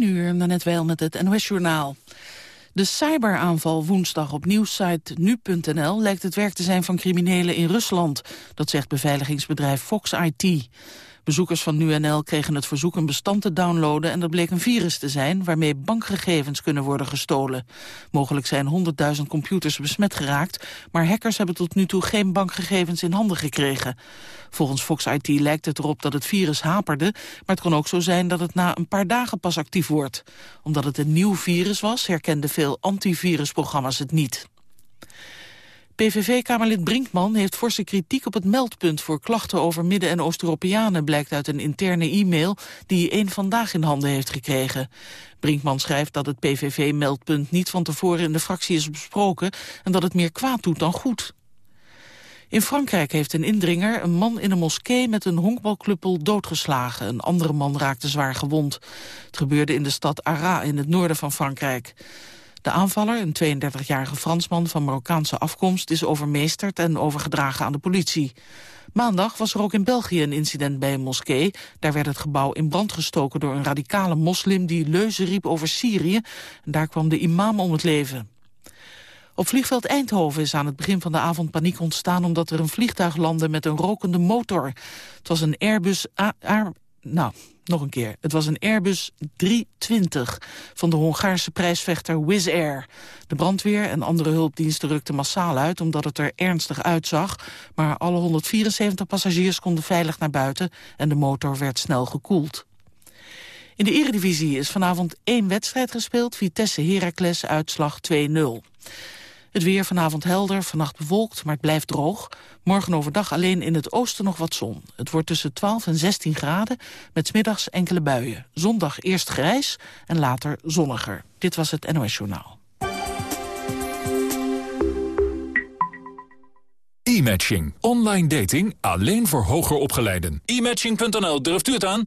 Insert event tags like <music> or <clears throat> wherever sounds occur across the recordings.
10 uur, net wel met het NOS-journaal. De cyberaanval woensdag op nieuwssite nu.nl lijkt het werk te zijn van criminelen in Rusland. Dat zegt beveiligingsbedrijf Fox IT. Bezoekers van NuNL kregen het verzoek een bestand te downloaden... en dat bleek een virus te zijn waarmee bankgegevens kunnen worden gestolen. Mogelijk zijn 100.000 computers besmet geraakt... maar hackers hebben tot nu toe geen bankgegevens in handen gekregen. Volgens Fox IT lijkt het erop dat het virus haperde... maar het kan ook zo zijn dat het na een paar dagen pas actief wordt. Omdat het een nieuw virus was, herkenden veel antivirusprogramma's het niet. PVV-kamerlid Brinkman heeft forse kritiek op het meldpunt voor klachten over Midden- en Oost-Europeanen, blijkt uit een interne e-mail die hij één vandaag in handen heeft gekregen. Brinkman schrijft dat het PVV-meldpunt niet van tevoren in de fractie is besproken en dat het meer kwaad doet dan goed. In Frankrijk heeft een indringer een man in een moskee met een honkbalkluppel doodgeslagen. Een andere man raakte zwaar gewond. Het gebeurde in de stad Arras in het noorden van Frankrijk. De aanvaller, een 32-jarige Fransman van Marokkaanse afkomst... is overmeesterd en overgedragen aan de politie. Maandag was er ook in België een incident bij een moskee. Daar werd het gebouw in brand gestoken door een radicale moslim... die leuzen riep over Syrië. En daar kwam de imam om het leven. Op vliegveld Eindhoven is aan het begin van de avond paniek ontstaan... omdat er een vliegtuig landde met een rokende motor. Het was een Airbus... A nou, nog een keer. Het was een Airbus 320 van de Hongaarse prijsvechter Wizz Air. De brandweer en andere hulpdiensten rukten massaal uit omdat het er ernstig uitzag. Maar alle 174 passagiers konden veilig naar buiten en de motor werd snel gekoeld. In de eredivisie is vanavond één wedstrijd gespeeld. Vitesse Heracles uitslag 2-0. Het weer vanavond helder, vannacht bewolkt, maar het blijft droog. Morgen overdag alleen in het oosten nog wat zon. Het wordt tussen 12 en 16 graden, met smiddags enkele buien. Zondag eerst grijs en later zonniger. Dit was het NOS Journaal. E-matching. Online dating alleen voor hoger opgeleiden. E-matching.nl, durft u het aan?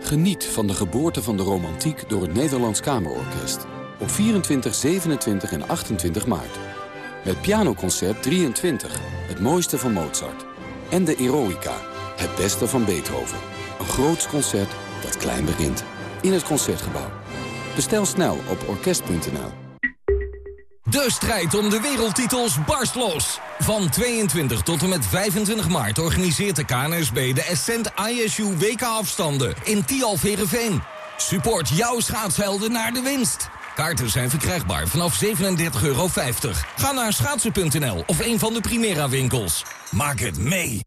Geniet van de geboorte van de romantiek door het Nederlands Kamerorkest op 24, 27 en 28 maart. Met Pianoconcert 23, het mooiste van Mozart. En de Eroica, het beste van Beethoven. Een groots concert dat klein begint. In het Concertgebouw. Bestel snel op orkest.nl. De strijd om de wereldtitels barst los. Van 22 tot en met 25 maart organiseert de KNSB de Ascent ISU WK-afstanden in Tialverenveen. Support jouw schaatshelden naar de winst. Kaarten zijn verkrijgbaar vanaf 37,50 euro. Ga naar schaatsen.nl of een van de Primera winkels. Maak het mee.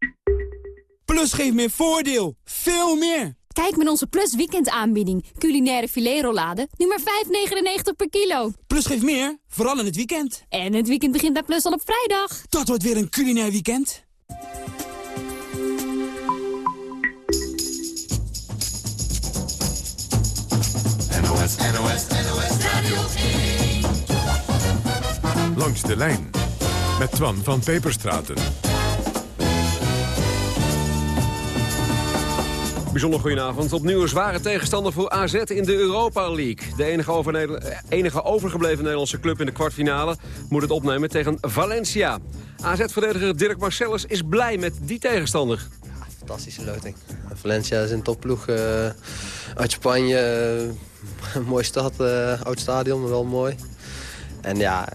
Plus geeft meer voordeel. Veel meer. Kijk met onze Plus weekendaanbieding. Culinaire filetrollade, nu maar 5,99 per kilo. Plus geeft meer, vooral in het weekend. En het weekend begint bij Plus al op vrijdag. Dat wordt weer een culinair weekend. NOS, NOS Radio 1. Langs de lijn met Twan van Peperstraten. Bijzonder goedenavond. Opnieuw een zware tegenstander voor AZ in de Europa League. De enige, over enige overgebleven Nederlandse club in de kwartfinale moet het opnemen tegen Valencia. AZ-verdediger Dirk Marcellus is blij met die tegenstander. Ja, fantastische loting. Valencia is een topploeg uh, uit Spanje. Een <laughs> mooie stad, uh, oud stadion, maar wel mooi. En ja,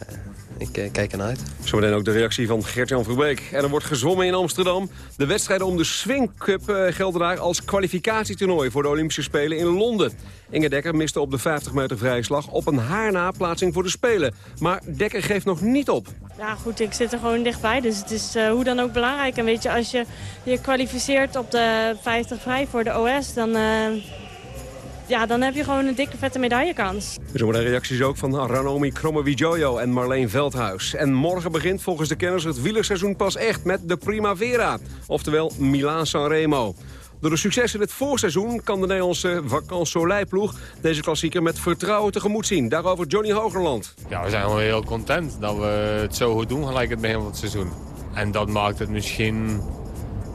ik uh, kijk ernaar uit. Zometeen ook de reactie van Gert-Jan Verbeek. En er wordt gezwommen in Amsterdam. De wedstrijden om de Swing Cup uh, gelden daar als kwalificatietoernooi... voor de Olympische Spelen in Londen. Inge Dekker miste op de 50 meter vrije slag op een haarna plaatsing voor de Spelen. Maar Dekker geeft nog niet op. Ja goed, ik zit er gewoon dichtbij, dus het is hoe dan ook belangrijk. En weet je, als je je kwalificeert op de 50 vrij voor de OS... dan ja, dan heb je gewoon een dikke vette medaillekans. Er worden reacties ook van Ranomi Kromowidjojo en Marleen Veldhuis. En morgen begint volgens de kenners het wielerseizoen pas echt met de Primavera. Oftewel Milaan-San Remo. Door de succes in het voorseizoen kan de Nederlandse Vacances deze klassieker met vertrouwen tegemoet zien. Daarover Johnny Hogerland. Ja, we zijn wel heel content dat we het zo goed doen gelijk het begin van het seizoen. En dat maakt het misschien,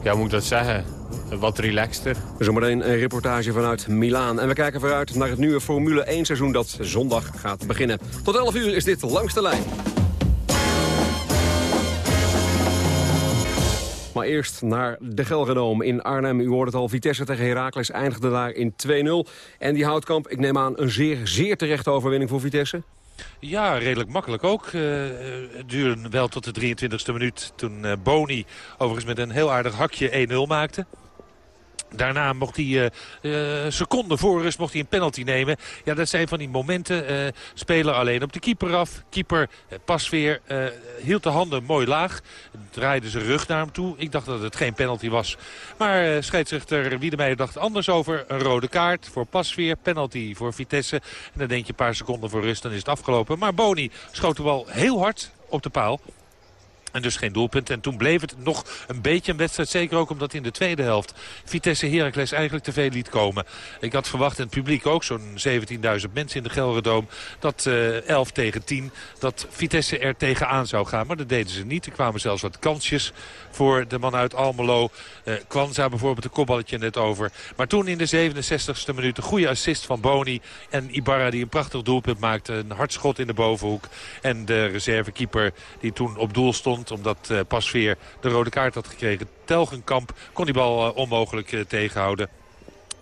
ja, moet ik dat zeggen, wat relaxter. Zometeen een reportage vanuit Milaan. En we kijken vooruit naar het nieuwe Formule 1 seizoen dat zondag gaat beginnen. Tot 11 uur is dit Langs de Lijn. Maar eerst naar de Gelredome in Arnhem. U hoort het al, Vitesse tegen Heracles eindigde daar in 2-0. En die Houtkamp, ik neem aan een zeer, zeer terechte overwinning voor Vitesse. Ja, redelijk makkelijk ook. Uh, het duurde wel tot de 23e minuut toen uh, Boni overigens met een heel aardig hakje 1-0 maakte. Daarna mocht hij uh, seconden voor rust mocht hij een penalty nemen. Ja, dat zijn van die momenten. Uh, speler alleen op de keeper af. Keeper pas weer hield de handen mooi laag. Draaide zijn rug naar hem toe. Ik dacht dat het geen penalty was. Maar scheidsrechter Wiedemeijer dacht anders over. Een rode kaart voor Pasveer. Penalty voor Vitesse. En dan denk je een paar seconden voor rust. Dan is het afgelopen. Maar Boni schoot wel heel hard op de paal. En dus geen doelpunt. En toen bleef het nog een beetje een wedstrijd. Zeker ook omdat in de tweede helft Vitesse Heracles eigenlijk te veel liet komen. Ik had verwacht, en het publiek ook, zo'n 17.000 mensen in de Gelredoom... dat uh, 11 tegen 10, dat Vitesse er tegenaan zou gaan. Maar dat deden ze niet. Er kwamen zelfs wat kansjes voor de man uit Almelo. Uh, Kwanza bijvoorbeeld, een kopballetje net over. Maar toen in de 67ste minuut een goede assist van Boni. En Ibarra die een prachtig doelpunt maakte. Een hardschot in de bovenhoek. En de reservekeeper die toen op doel stond omdat uh, Pasveer de rode kaart had gekregen. Telgenkamp kon die bal uh, onmogelijk uh, tegenhouden.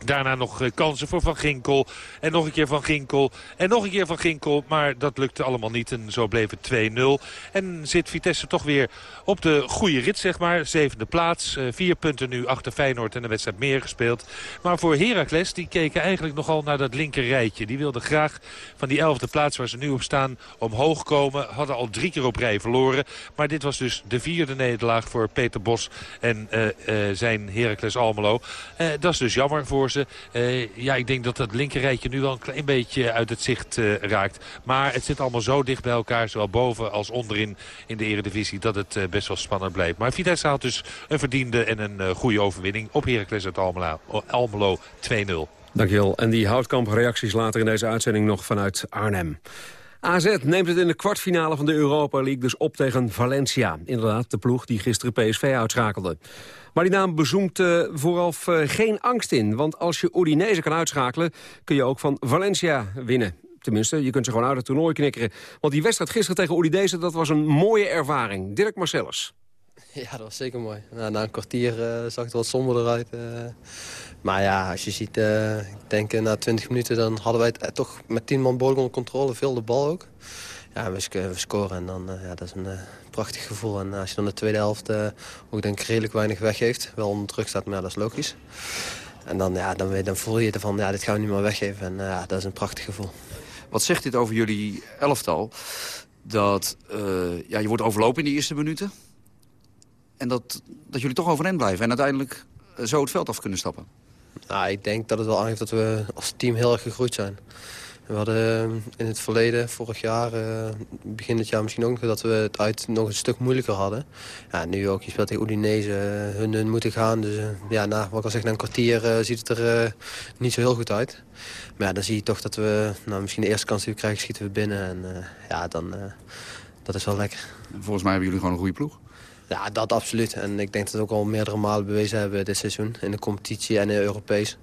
Daarna nog kansen voor Van Ginkel. En nog een keer Van Ginkel. En nog een keer Van Ginkel. Maar dat lukte allemaal niet. En zo bleef het 2-0. En zit Vitesse toch weer op de goede rit, zeg maar. Zevende plaats. vier punten nu achter Feyenoord en de wedstrijd meer gespeeld. Maar voor Heracles, die keken eigenlijk nogal naar dat linker rijtje. Die wilden graag van die elfde plaats waar ze nu op staan omhoog komen. Hadden al drie keer op rij verloren. Maar dit was dus de vierde nederlaag voor Peter Bos en uh, zijn Heracles Almelo. Dat is dus jammer voor ze. ja, ik denk dat dat linkerrijtje nu wel een klein beetje uit het zicht raakt. Maar het zit allemaal zo dicht bij elkaar, zowel boven als onderin in de eredivisie, dat het best wel spannend blijft. Maar Vitesse haalt dus een verdiende en een goede overwinning op Heracles uit Almelo, Almelo 2-0. Dankjewel. En die houtkamp reacties later in deze uitzending nog vanuit Arnhem. AZ neemt het in de kwartfinale van de Europa League dus op tegen Valencia. Inderdaad, de ploeg die gisteren PSV uitschakelde. Naam bezoemt uh, vooraf uh, geen angst in. Want als je Udinese kan uitschakelen, kun je ook van Valencia winnen. Tenminste, je kunt ze gewoon uit het toernooi knikkeren. Want die wedstrijd gisteren tegen Udinese, dat was een mooie ervaring. Dirk Marcellus. Ja, dat was zeker mooi. Nou, na een kwartier uh, zag het wat somber eruit. Uh, maar ja, als je ziet, ik denk na 20 minuten... dan hadden wij het toch met 10 man boven controle. Veel de bal ook. Ja, we, scoren en dan, ja, dat is een prachtig gevoel. En als je dan de tweede helft ook denk ik redelijk weinig weggeeft... wel onder druk staat, maar ja, dat is logisch. En dan, ja, dan, dan voel je ervan, ja, dit gaan we niet meer weggeven. En ja, dat is een prachtig gevoel. Wat zegt dit over jullie elftal? Dat ja, je wordt overlopen in die eerste minuten... En dat, dat jullie toch overeind blijven en uiteindelijk zo het veld af kunnen stappen. Nou, ik denk dat het wel aangeeft dat we als team heel erg gegroeid zijn. We hadden in het verleden, vorig jaar, begin dit jaar misschien ook... dat we het uit nog een stuk moeilijker hadden. Ja, nu ook, je speelt tegen Udinese, hun, hun moeten gaan. Dus ja, na, wat ik al zeg, na een kwartier ziet het er niet zo heel goed uit. Maar ja, dan zie je toch dat we, nou, misschien de eerste kans die we krijgen, schieten we binnen. En ja, dan, dat is wel lekker. Volgens mij hebben jullie gewoon een goede ploeg. Ja, dat absoluut. En ik denk dat we ook al meerdere malen bewezen hebben dit seizoen. In de competitie en in Europees.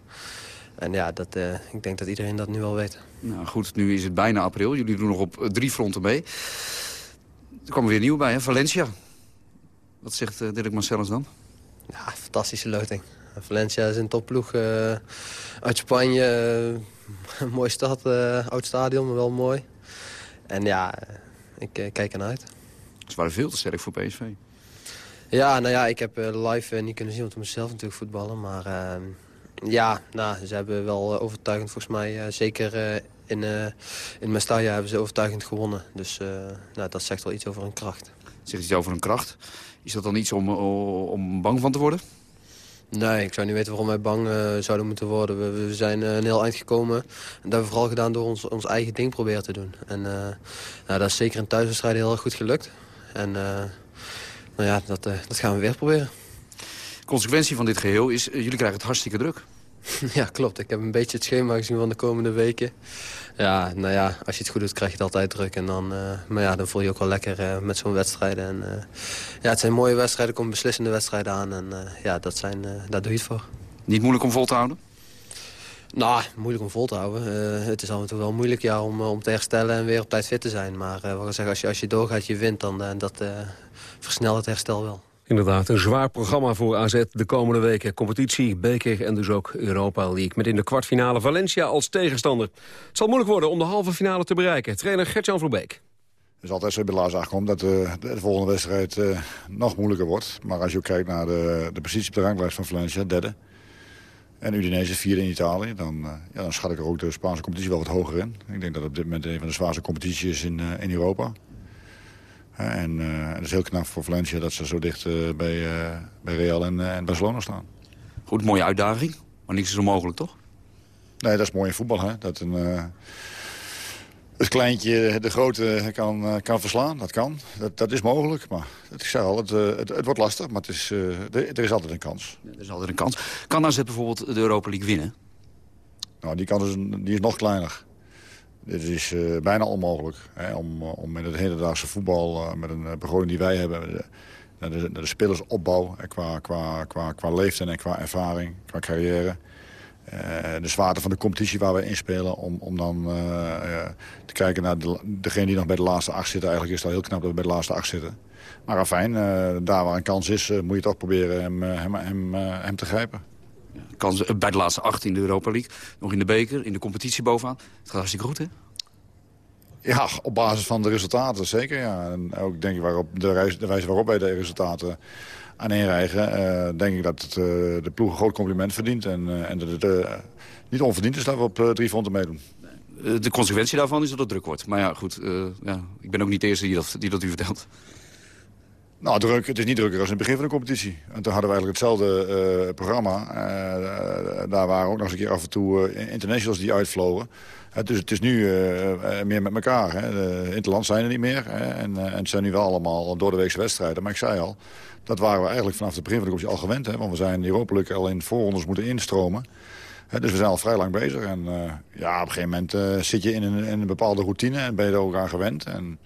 En ja, dat, uh, ik denk dat iedereen dat nu wel weet. Nou goed, nu is het bijna april. Jullie doen nog op drie fronten mee. Er kwam weer nieuw bij, hè? Valencia. Wat zegt uh, Dirk Marcellus dan? Ja, fantastische loting. Valencia is een topploeg uh, uit Spanje. <laughs> een mooie stad, oud stadion, maar wel mooi. En ja, ik kijk ernaar uit. Ze waren veel te sterk voor PSV. Ja, nou ja, ik heb live niet kunnen zien, want ik moest zelf natuurlijk voetballen. Maar uh, ja, nou, ze hebben wel overtuigend volgens mij, zeker in, in Mestalla hebben ze overtuigend gewonnen. Dus nou, dat zegt wel iets over hun kracht. Zegt iets over hun kracht. Is dat dan iets om, om bang van te worden? Nee, ik zou niet weten waarom wij bang uh, zouden moeten worden. We, we zijn uh, een heel eind gekomen. En dat hebben we vooral gedaan door ons, ons eigen ding proberen te doen. En uh, nou, dat is zeker in thuiswedstrijden heel erg goed gelukt. En nou ja, dat, dat gaan we weer proberen. Consequentie van dit geheel is, jullie krijgen het hartstikke druk. <laughs> ja, klopt. Ik heb een beetje het schema gezien van de komende weken. Ja, nou ja, als je het goed doet krijg je het altijd druk. En dan, uh, maar ja, dan voel je je ook wel lekker uh, met zo'n wedstrijden. En, uh, ja, het zijn mooie wedstrijden, er komen beslissende wedstrijden aan. En ja, dat zijn, daar doe je het voor. Niet moeilijk om vol te houden? Nou, moeilijk om vol te houden. het is af en toe wel moeilijk ja, om, om te herstellen en weer op tijd fit te zijn. Maar wat ik zeg, als je, als je doorgaat, je wint, dan dat versnelt het herstel wel. Inderdaad, een zwaar programma voor AZ de komende weken. Competitie, beker en dus ook Europa League. Met in de kwartfinale Valencia als tegenstander. Het zal moeilijk worden om de halve finale te bereiken. Trainer Gertjan Verbeek. Het is altijd zo bij aankomt dat de, de, volgende wedstrijd uh, nog moeilijker wordt. Maar als je kijkt naar de, de positie op de ranglijst van Valencia, derde. En Udinese vierde in Italië. Dan, uh, ja, schat ik er ook de Spaanse competitie wel wat hoger in. Ik denk dat het op dit moment een van de zwaarste competities is in, in Europa. En uh, het is heel knap voor Valencia dat ze zo dicht uh, bij, uh, bij Real en, en, Barcelona staan. Goed, mooie uitdaging. Maar niks is onmogelijk, toch? Nee, dat is mooi in voetbal. Hè? Dat een, het kleintje de grote kan, kan verslaan. Dat kan. Dat, dat is mogelijk. Maar ik zeg al, het, het, het, wordt lastig. Maar het is, er is altijd een kans. Ja, er is altijd een kans. Kan AZ bijvoorbeeld de Europa League winnen? Nou, die kans is, die is nog kleiner. Dit is uh, bijna onmogelijk hè, om, om in het hedendaagse voetbal... Uh, met een begroting die wij hebben... naar de, de, de spelersopbouw qua, qua, qua, qua leeftijd en qua ervaring, qua carrière... De zwaarte van de competitie waar we inspelen... om, om dan te kijken naar de, degene die nog bij de laatste acht zitten. Eigenlijk is het al heel knap dat we bij de laatste acht zitten. Maar afijn, daar waar een kans is, moet je toch proberen hem, hem, hem, hem te grijpen kans bij de laatste acht in de Europa League. Nog in de beker, in de competitie bovenaan. Het gaat hartstikke goed, hè? Ja, op basis van de resultaten, zeker. Ja. En ook denk ik waarop de, reis, de wijze waarop wij de resultaten aan inrijgen... Uh, denk ik dat het, uh, de ploeg een groot compliment verdient. En, uh, en dat het niet onverdiend is dat we op drie fronten meedoen. De consequentie daarvan is dat het druk wordt. Maar ja, goed, ja, ik ben ook niet de eerste die dat, die dat u vertelt. Nou, druk. Het is niet drukker als in het begin van de competitie. En toen hadden we eigenlijk hetzelfde uh, programma. Uh, daar waren ook nog eens een keer af en toe internationals die uitvlogen. dus het is nu meer met elkaar. Hè. Interland zijn er niet meer. Hè. En, en, het zijn nu wel allemaal door de weekse wedstrijden. Maar ik zei al, dat waren we eigenlijk vanaf het begin van de competitie al gewend. Hè. Want we zijn Europa al in voorrondes moeten instromen. dus we zijn al vrij lang bezig. En ja, op een gegeven moment zit je in een, in een bepaalde routine en ben je er ook aan gewend. En,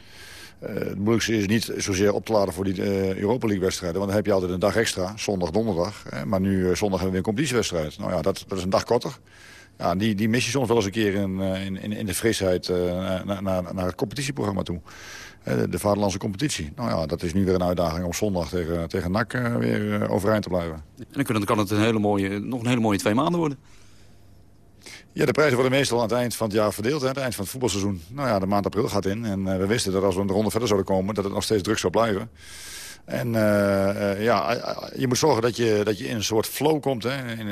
het moeilijkste is niet zozeer op te laden voor die uh, Europa League wedstrijden. Want dan heb je altijd een dag extra, zondag, donderdag. Maar nu uh, zondag hebben we weer een competitiewedstrijd. Nou ja, dat, dat is een dag korter. Ja, die, die mis je soms wel eens een keer in, in, in de frisheid naar het competitieprogramma toe. De, de vaderlandse competitie. Nou ja, dat is nu weer een uitdaging om zondag tegen, tegen NAC weer overeind te blijven. En dan kan het een hele mooie, nog een hele mooie twee maanden worden. Ja, de prijzen worden meestal aan het eind van het jaar verdeeld. Hè, het eind van het voetbalseizoen. Nou ja, de maand april gaat in. En uh, we wisten dat als we een ronde verder zouden komen... dat het nog steeds druk zou blijven. En uh, uh, ja, je moet zorgen dat je, dat je in een soort flow komt. Hè, in,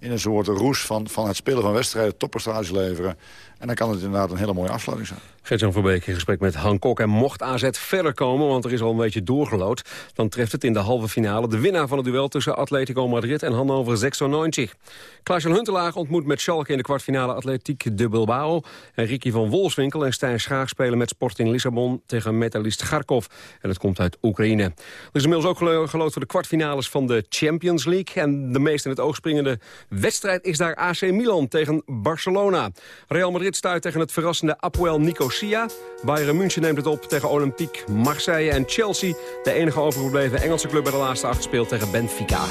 in een soort roes van, van het spelen van wedstrijden, topprestaties leveren. En dan kan het inderdaad een hele mooie afsluiting zijn. Gert-Jan Verbeek in gesprek met Han Kok. En mocht AZ verder komen, want er is al een beetje doorgelood... dan treft het in de halve finale de winnaar van het duel... tussen Atletico Madrid en Hannover 96. Klaas-Jan Huntelaar ontmoet met Schalke in de kwartfinale Atletiek de Bilbao. En Ricky van Wolfswinkel en Stijn Schaag spelen met Sporting Lissabon... tegen Metalist Kharkov. En het komt uit Oekraïne. Er is inmiddels ook geloot voor de kwartfinales van de Champions League. En de meest in het oog springende wedstrijd is daar AC Milan tegen Barcelona. Real Madrid stuit tegen het verrassende Apoel Nicosia. Bayern München neemt het op tegen Olympique Marseille. En Chelsea, de enige overgebleven Engelse club bij de laatste acht, speelt tegen Benfica.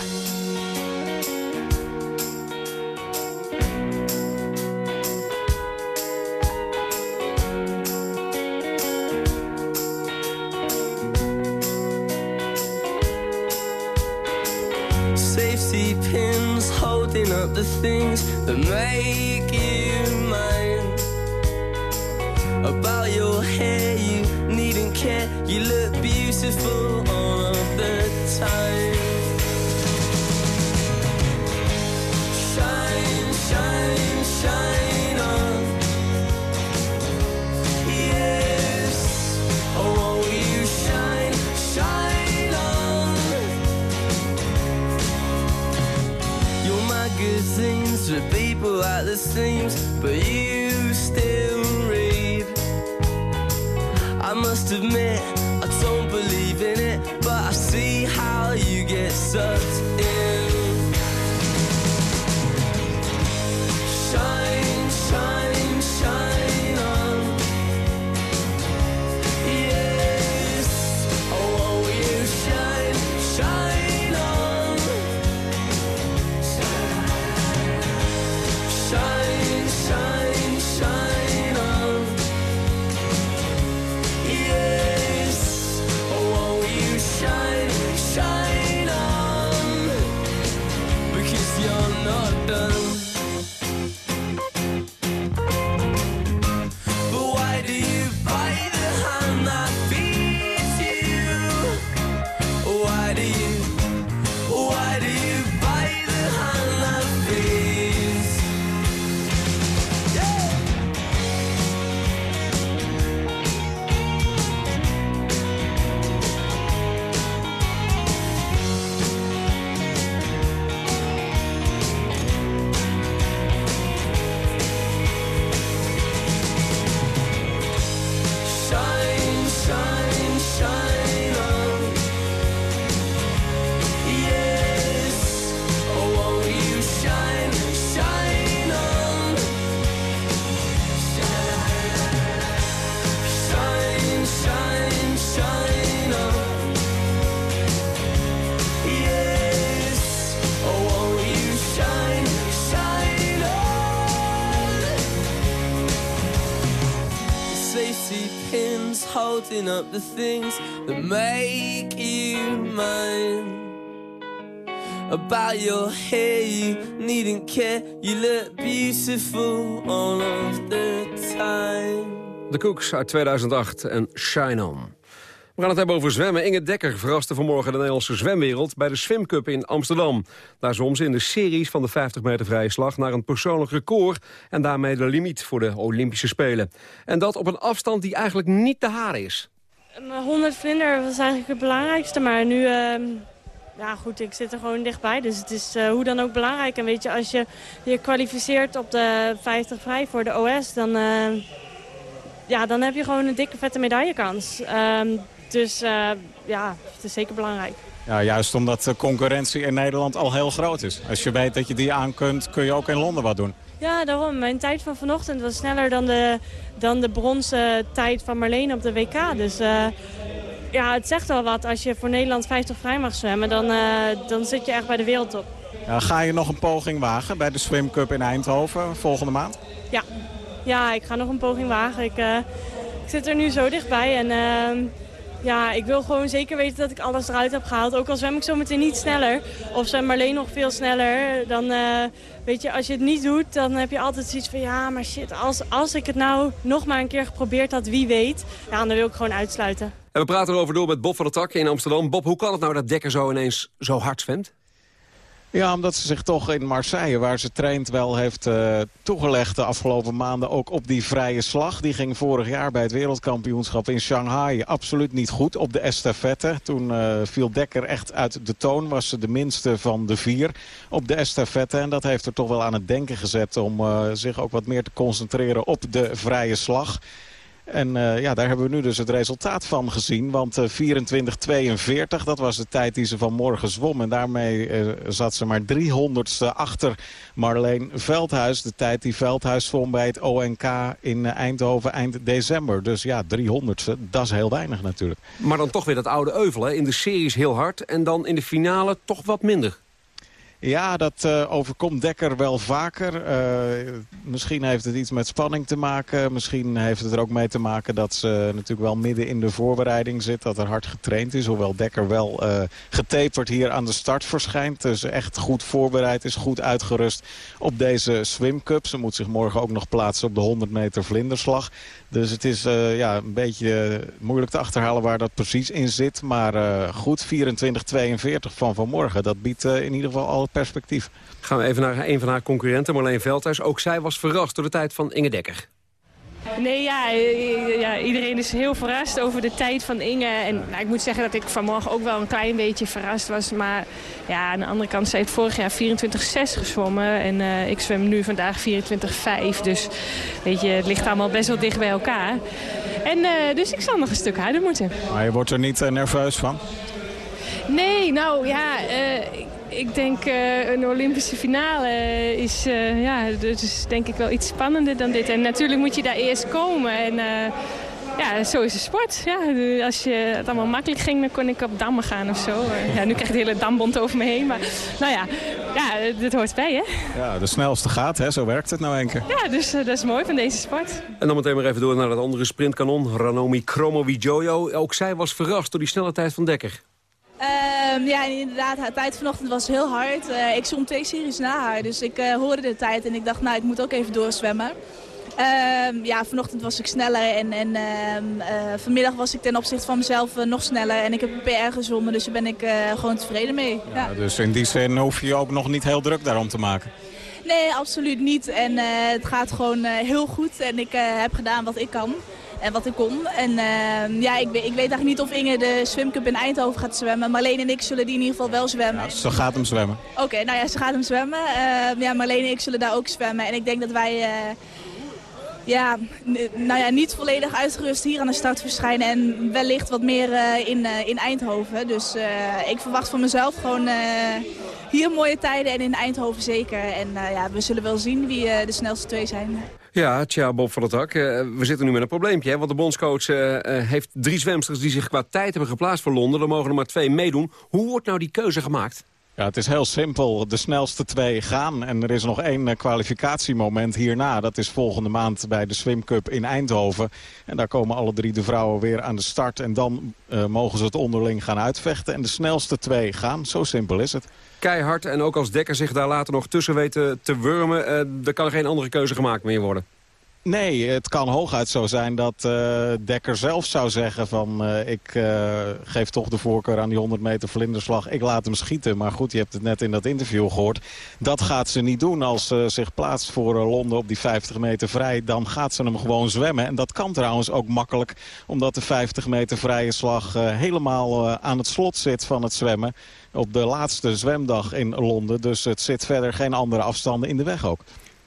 Holding up the things that make you mine. About your hair, you needn't care. You look beautiful all of the time. De Cooks uit 2008 en Shine On. We gaan het hebben over zwemmen. Inge Dekker verraste vanmorgen de Nederlandse zwemwereld... bij de Swim Cup in Amsterdam. Daar zwom ze in de series van de 50 meter vrije slag... naar een persoonlijk record en daarmee de limiet voor de Olympische Spelen. En dat op een afstand die eigenlijk niet te haren is. Een 100 vlinder was eigenlijk het belangrijkste, maar nu... ehm, ja goed, ik zit er gewoon dichtbij, dus het is eh, hoe dan ook belangrijk. En weet je, als je je kwalificeert op de 50 vrij voor de OS... dan, eh, ja, dan heb je gewoon een dikke vette medaillekans. Ehm, dus eh, ja, het is zeker belangrijk. Ja, juist omdat de concurrentie in Nederland al heel groot is. Als je weet dat je die aan kunt, kun je ook in Londen wat doen. Ja, daarom. Mijn tijd van vanochtend was sneller dan de, dan de bronzen tijd van Marleen op de WK. Dus eh, ja, het zegt wel wat. Als je voor Nederland 50 vrij mag zwemmen, dan, eh, dan zit je echt bij de wereldtop. Ja, ga je nog een poging wagen bij de Swim Cup in Eindhoven volgende maand? Ja. ja, ik ga nog een poging wagen. Ik, ik zit er nu zo dichtbij en ehm, ja, ik wil gewoon zeker weten dat ik alles eruit heb gehaald. Ook al zwem ik zo meteen niet sneller of zwem Marleen nog veel sneller. Dan eh, weet je, als je het niet doet, dan heb je altijd zoiets van... ja, maar shit, als, als ik het nou nog maar een keer geprobeerd had, wie weet... Ja, dan wil ik gewoon uitsluiten. En we praten erover door met Bob van der Tak in Amsterdam. Bob, hoe kan het nou dat Dekker zo ineens zo hard zwemt? Ja, omdat ze zich toch in Marseille, waar ze traint, wel heeft eh, toegelegd de afgelopen maanden ook op die vrije slag. Die ging vorig jaar bij het wereldkampioenschap in Shanghai absoluut niet goed op de estafette. Toen eh, viel Dekker echt uit de toon, was ze de minste van de vier op de estafette. En dat heeft er toch wel aan het denken gezet om eh, zich ook wat meer te concentreren op de vrije slag. En uh, ja, daar hebben we nu dus het resultaat van gezien. Want uh, 24-42, dat was de tijd die ze vanmorgen zwom. En daarmee uh, zat ze maar 300ste achter Marleen Veldhuis. De tijd die Veldhuis zwom bij het ONK in Eindhoven eind december. Dus ja, 300ste, dat is heel weinig natuurlijk. Maar dan toch weer dat oude euvel, hè? In de series heel hard en dan in de finale toch wat minder. Ja, dat uh, overkomt Dekker wel vaker. Uh, misschien heeft het iets met spanning te maken. Misschien heeft het er ook mee te maken dat ze natuurlijk wel midden in de voorbereiding zit. Dat er hard getraind is. Hoewel Dekker wel uh, getaperd hier aan de start verschijnt. Dus echt goed voorbereid is. Goed uitgerust op deze Swim Cup. Ze moet zich morgen ook nog plaatsen op de 100 meter vlinderslag. Dus het is ja, een beetje moeilijk te achterhalen waar dat precies in zit. Maar goed, 24-42 van vanmorgen. Dat biedt in ieder geval al perspectief. Gaan we even naar een van haar concurrenten, Marleen Veldhuis. Ook zij was verrast door de tijd van Inge Dekker. Nee, ja, ja, iedereen is heel verrast over de tijd van Inge. En nou, ik moet zeggen dat ik vanmorgen ook wel een klein beetje verrast was. Maar ja, aan de andere kant, zij heeft vorig jaar 24-6 gezwommen. En uh, ik zwem nu vandaag 24-5. Dus weet je, het ligt allemaal best wel dicht bij elkaar. En uh, dus ik zal nog een stuk harder moeten. Maar je wordt er niet uh, nerveus van? Nee, nou ja, ik denk uh, een Olympische finale is, uh, ja, dat is denk ik wel iets spannender dan dit. En natuurlijk moet je daar eerst komen. En uh, ja, zo is de sport. Ja, als je, het allemaal makkelijk ging, dan kon ik op dammen gaan of zo. Ja, nu krijg ik de hele dambond over me heen. Maar nou ja, ja dit hoort bij, hè. Ja, de snelste gaat, hè. Zo werkt het nou keer. Ja, dus dat is mooi van deze sport. En dan meteen maar even door naar het andere sprintkanon. Ranomi Kromowidjojo. Ook zij was verrast door die snelle tijd van Dekker. Um, ja, inderdaad, haar tijd vanochtend was heel hard. Uh, ik zwom twee series na haar, dus ik uh, hoorde de tijd en ik dacht, nou, ik moet ook even doorzwemmen. Um, ja, vanochtend was ik sneller en, en um, uh, vanmiddag was ik ten opzichte van mezelf nog sneller. En ik heb een PR gezwommen, dus daar ben ik gewoon tevreden mee. Ja, ja. Dus in die zin hoef je je ook nog niet heel druk daarom te maken? Nee, absoluut niet. En het gaat gewoon heel goed en ik heb gedaan wat ik kan en wat ik kon. En uh, ja, ik, ik, weet eigenlijk niet of Inge de swimcup in Eindhoven gaat zwemmen. Marleen en ik zullen die in ieder geval wel zwemmen. Ja, ze gaat hem zwemmen. Oké, okay, nou ja, ze gaat hem zwemmen. Uh, ja, Marleen en ik zullen daar ook zwemmen. En ik denk dat wij... Uh, ja, nou ja, niet volledig uitgerust hier aan de start verschijnen. En wellicht wat meer uh, in, uh, in Eindhoven. Dus uh, ik verwacht van mezelf gewoon hier mooie tijden en in Eindhoven zeker. En ja, we zullen wel zien wie de snelste twee zijn. Ja, tja, Bob van der Tak. Uh, we zitten nu met een probleempje. Hè? Want de bondscoach uh, heeft drie zwemsters die zich qua tijd hebben geplaatst voor Londen. Er mogen er maar twee meedoen. Hoe wordt nou die keuze gemaakt? Ja, het is heel simpel. De snelste twee gaan. En er is nog één eh, kwalificatiemoment hierna. Dat is volgende maand bij de Swim Cup in Eindhoven. En daar komen alle drie de vrouwen weer aan de start. En dan uh, mogen ze het onderling gaan uitvechten. En de snelste twee gaan. Zo simpel is het. Keihard en ook als Dekker zich daar later nog tussen weten te wurmen... Uh, er kan geen andere keuze gemaakt meer worden. Nee, het kan hooguit zo zijn dat uh, Dekker zelf zou zeggen van... Uh, ik uh, geef toch de voorkeur aan die 100 meter vlinderslag. Ik laat hem schieten. Maar goed, je hebt het net in dat interview gehoord. Dat gaat ze niet doen als ze zich plaatst voor Londen op die 50 meter vrij. Dan gaat ze hem gewoon zwemmen. En dat kan trouwens ook makkelijk. Omdat de 50 meter vrije slag helemaal aan het slot zit van het zwemmen. Op de laatste zwemdag in Londen. Dus het zit verder geen andere afstanden in de weg ook.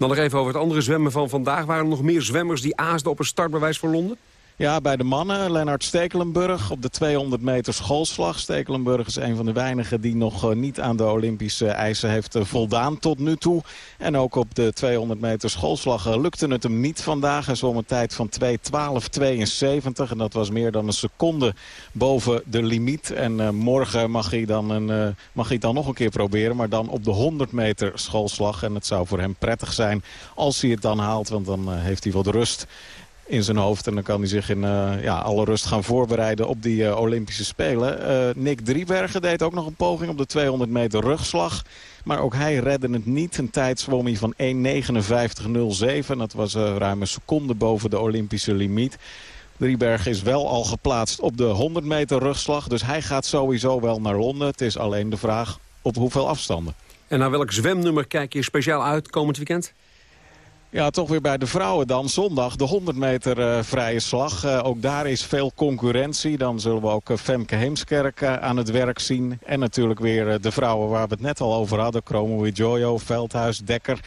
Dan nog even over het andere zwemmen van vandaag. Waren er nog meer zwemmers die aasden op een startbewijs voor Londen? Ja, bij de mannen. Lennart Stekelenburg op de 200 meter schoolslag. Stekelenburg is een van de weinigen die nog uh, niet aan de Olympische eisen heeft uh, voldaan tot nu toe. En ook op de 200 meter schoolslag uh, lukte het hem niet vandaag. Hij zwom een tijd van 2.12.72 en dat was meer dan een seconde boven de limiet. En morgen mag hij, dan een, mag hij dan nog een keer proberen, maar dan op de 100 meter schoolslag. En het zou voor hem prettig zijn als hij het dan haalt, want dan heeft hij wat rust in zijn hoofd. En dan kan hij zich in uh, ja, alle rust gaan voorbereiden op die uh, Olympische Spelen. Uh, Nick Driebergen deed ook nog een poging op de 200 meter rugslag. Maar ook hij redde het niet. Een tijd van 1.59.07. Dat was ruim een seconde boven de Olympische limiet. Driebergen is wel al geplaatst op de 100 meter rugslag. Dus hij gaat sowieso wel naar Londen. Het is alleen de vraag op hoeveel afstanden. En naar welk zwemnummer kijk je speciaal uit komend weekend? Ja, toch weer bij de vrouwen dan. Zondag de 100 meter uh, vrije slag. Uh, ook daar is veel concurrentie. Dan zullen we ook uh, Femke Heemskerk aan het werk zien. En natuurlijk weer de vrouwen waar we het net al over hadden. Chromo Jojo, Veldhuis, Dekker.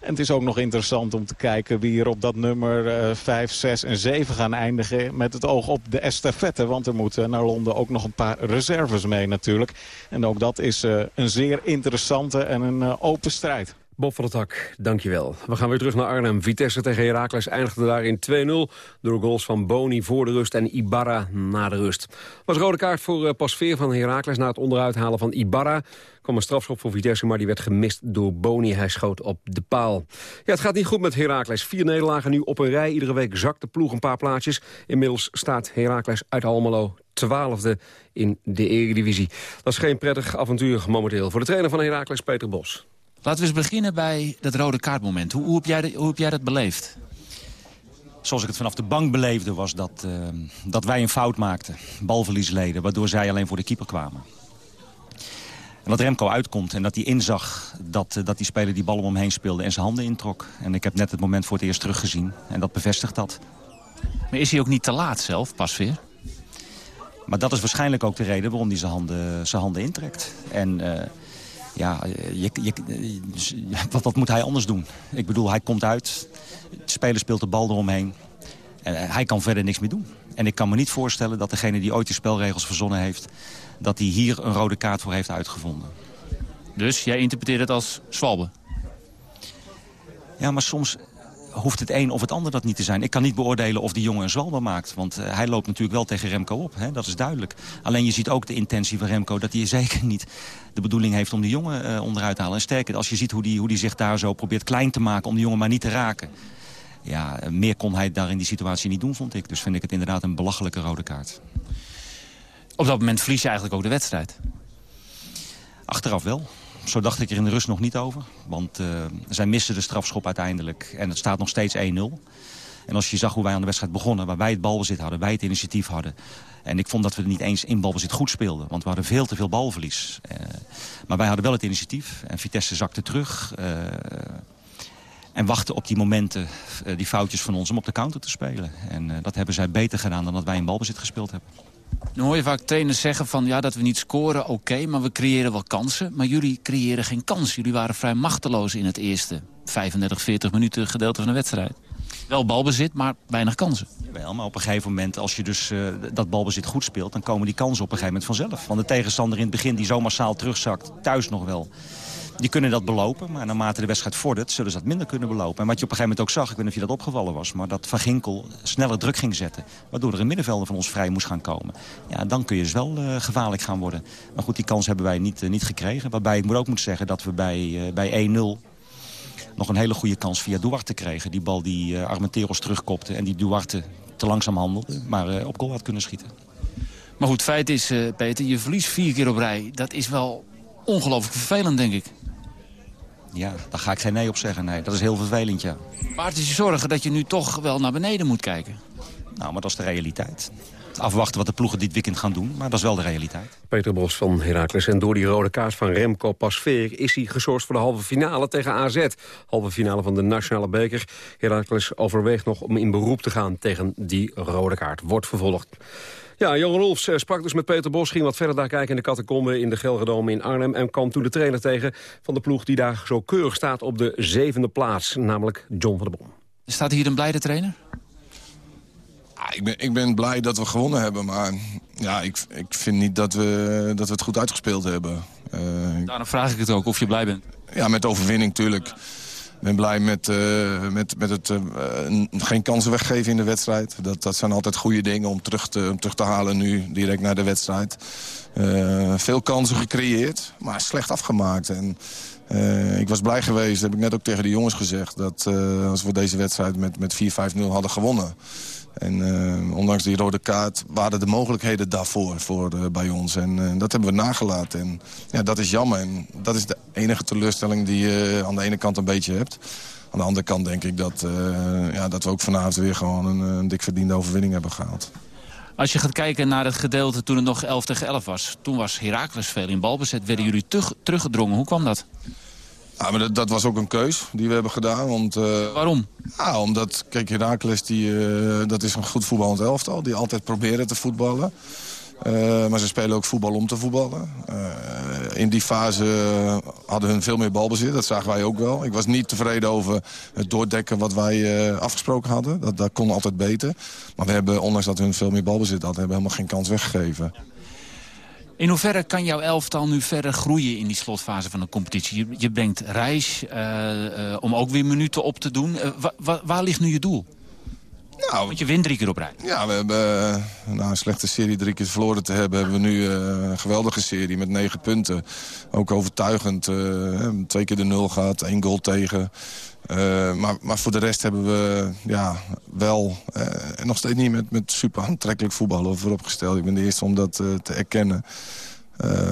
En het is ook nog interessant om te kijken wie er op dat nummer 5, 6 en 7 gaan eindigen. Met het oog op de estafette. Want er moeten naar Londen ook nog een paar reserves mee natuurlijk. En ook dat is een zeer interessante en een open strijd. Bob van het Hak, dankjewel. We gaan weer terug naar Arnhem. Vitesse tegen Heracles eindigde daar in 2-0... door goals van Boni voor de rust en Ibarra na de rust. Was rode kaart voor uh, Pasveer van Heracles... na het onderuithalen van Ibarra. kwam een strafschop voor Vitesse, maar die werd gemist door Boni. Hij schoot op de paal. Ja, het gaat niet goed met Heracles. Vier nederlagen nu op een rij. Iedere week zakt de ploeg een paar plaatjes. Inmiddels staat Heracles uit Almelo twaalfde in de Eredivisie. Dat is geen prettig avontuur momenteel. Voor de trainer van Heracles, Peter Bos. Laten we eens beginnen bij dat rode kaartmoment. Hoe, hoe, heb, jij, hoe heb jij dat beleefd? Zoals ik het vanaf de bank beleefde was dat, uh, dat wij een fout maakten. Balverlies leden, waardoor zij alleen voor de keeper kwamen. En dat Remco uitkomt en dat hij inzag dat, uh, dat die speler die bal om hem heen speelde en zijn handen introk. En ik heb net het moment voor het eerst teruggezien en dat bevestigt dat. Maar is hij ook niet te laat zelf, pas weer? Maar dat is waarschijnlijk ook de reden waarom hij zijn handen, zijn handen intrekt. En... Uh, ja, je, je, <laughs> wat, wat, moet hij anders doen? Ik bedoel, hij komt uit, de speler speelt de bal eromheen. En hij kan verder niks meer doen. En ik kan me niet voorstellen dat degene die ooit de spelregels verzonnen heeft... dat hij hier een rode kaart voor heeft uitgevonden. Dus jij interpreteert het als zwalbe? Ja, maar soms hoeft het een of het ander dat niet te zijn. Ik kan niet beoordelen of die jongen een zwalbe maakt. Want uh, hij loopt natuurlijk wel tegen Remco op. Hè? Dat is duidelijk. Alleen je ziet ook de intentie van Remco... dat hij <laughs> zeker niet de bedoeling heeft om die jongen uh, onderuit te halen. En sterker, als je ziet hoe hij hoe die zich daar zo probeert klein te maken... om die jongen maar niet te raken. Ja, meer kon hij daar in die situatie niet doen, vond ik. Dus vind ik het inderdaad een belachelijke rode kaart. Op dat moment verlies je eigenlijk ook de wedstrijd? Achteraf wel. Zo dacht ik er in de rust nog niet over. Want uh, zij missen de strafschop uiteindelijk. En het staat nog steeds 1-0. En als je zag hoe wij aan de wedstrijd begonnen... waar wij het balbezit hadden, wij het initiatief hadden... en ik vond dat we niet eens in balbezit goed speelden. Want we hadden veel te veel balverlies. Uh, maar wij hadden wel het initiatief. En Vitesse zakte terug. Uh, en wachten op die momenten, die foutjes van ons... om op de counter te spelen. En dat hebben zij beter gedaan dan dat wij in balbezit gespeeld hebben. Nu hoor je vaak trainers zeggen van ja, dat we niet scoren, oké, maar we creëren wel kansen. Maar jullie creëren geen kans. Jullie waren vrij machteloos in het eerste 35, 40 minuten gedeelte van de wedstrijd. Wel balbezit, maar weinig kansen. Wel, maar op een gegeven moment, als je dus uh, dat balbezit goed speelt... dan komen die kansen op een gegeven moment vanzelf. Want de tegenstander in het begin die zo massaal terugzakt, thuis nog wel... die kunnen dat belopen. Maar naarmate de wedstrijd vordert, zullen ze dat minder kunnen belopen. En wat je op een gegeven moment ook zag, ik weet niet of je dat opgevallen was... maar dat Van Ginkel sneller druk ging zetten. Waardoor er een middenvelder van ons vrij moest gaan komen. Ja, dan kun je dus wel uh, gevaarlijk gaan worden. Maar goed, die kans hebben wij niet, uh, niet gekregen. Waarbij ik moet ook moeten zeggen dat we bij, uh, bij 1-0 nog een hele goede kans via Duarte kregen. Die bal die Armenteros terugkopte en die Duarte te langzaam handelde. Maar op goal had kunnen schieten. Maar goed, feit is, Peter, je verliest vier keer op rij. Dat is wel ongelooflijk vervelend, denk ik. Ja, daar ga ik geen nee op zeggen. Nee, dat is heel vervelend, ja. Maar het is je zorgen dat je nu toch wel naar beneden moet kijken. Nou, maar dat is de realiteit afwachten wat de ploegen dit weekend gaan doen. Maar dat is wel de realiteit. Peter Bos van Heracles. En door die rode kaart van Remco Pasveer is hij geschorst voor de halve finale tegen AZ. Halve finale van de Nationale Beker. Heracles overweegt nog om in beroep te gaan tegen die rode kaart. Wordt vervolgd. Ja, Johan Rolfs sprak dus met Peter Bos, ging wat verder daar kijken in de catacombe in de Gelredome in Arnhem... en kwam toen de trainer tegen van de ploeg die daar zo keurig staat op de zevende plaats, namelijk John van der Bom. Staat hier een blijde trainer? Ja, ik, ben, ik ben blij dat we gewonnen hebben, maar ja, ik, ik vind niet dat we, dat we het goed uitgespeeld hebben. Uh, Daarom vraag ik het ook, of je blij bent. Ja, met de overwinning natuurlijk. Ik ben blij met, uh, met, met het uh, geen kansen weggeven in de wedstrijd. Dat, dat zijn altijd goede dingen om terug te, om terug te halen nu, direct naar de wedstrijd. veel kansen gecreëerd, maar slecht afgemaakt. En, ik was blij geweest, heb ik net ook tegen de jongens gezegd... dat als we deze wedstrijd met, met 4-5-0 hadden gewonnen... En uh, ondanks die rode kaart waren de mogelijkheden daarvoor voor, uh, bij ons. En uh, dat hebben we nagelaten. En ja, dat is jammer. En dat is de enige teleurstelling die je aan de ene kant een beetje hebt. Aan de andere kant denk ik dat, ja, dat we ook vanavond weer gewoon een, een dik verdiende overwinning hebben gehaald. Als je gaat kijken naar het gedeelte toen het nog 11 tegen 11 was... toen was Heracles veel in balbezet. Werden jullie terug, teruggedrongen? Hoe kwam dat? Ja, maar dat, dat, was ook een keus die we hebben gedaan. Want, uh, Waarom? Ja, omdat, kijk, Heracles, die, uh, dat is een goed voetballend elftal. Die altijd proberen te voetballen. Uh, maar ze spelen ook voetbal om te voetballen. in die fase hadden hun veel meer balbezit. Dat zagen wij ook wel. Ik was niet tevreden over het doordekken wat wij afgesproken hadden. Dat, dat kon altijd beter. Maar we hebben, ondanks dat hun veel meer balbezit hadden... hebben helemaal geen kans weggegeven. In hoeverre kan jouw elftal nu verder groeien in die slotfase van de competitie? Je, brengt reis uh, uh, om ook weer minuten op te doen. Wa, waar ligt nu je doel? Nou, Want je wint drie keer op rij. Ja, we hebben na een slechte serie drie keer verloren te hebben... hebben we nu een geweldige serie met negen punten. Ook overtuigend. twee keer de nul gehad, één goal tegen. Uh, maar, maar voor de rest hebben we ja, wel uh, nog steeds niet met, met super aantrekkelijk voetballen vooropgesteld. Ik ben de eerste om dat uh, te erkennen.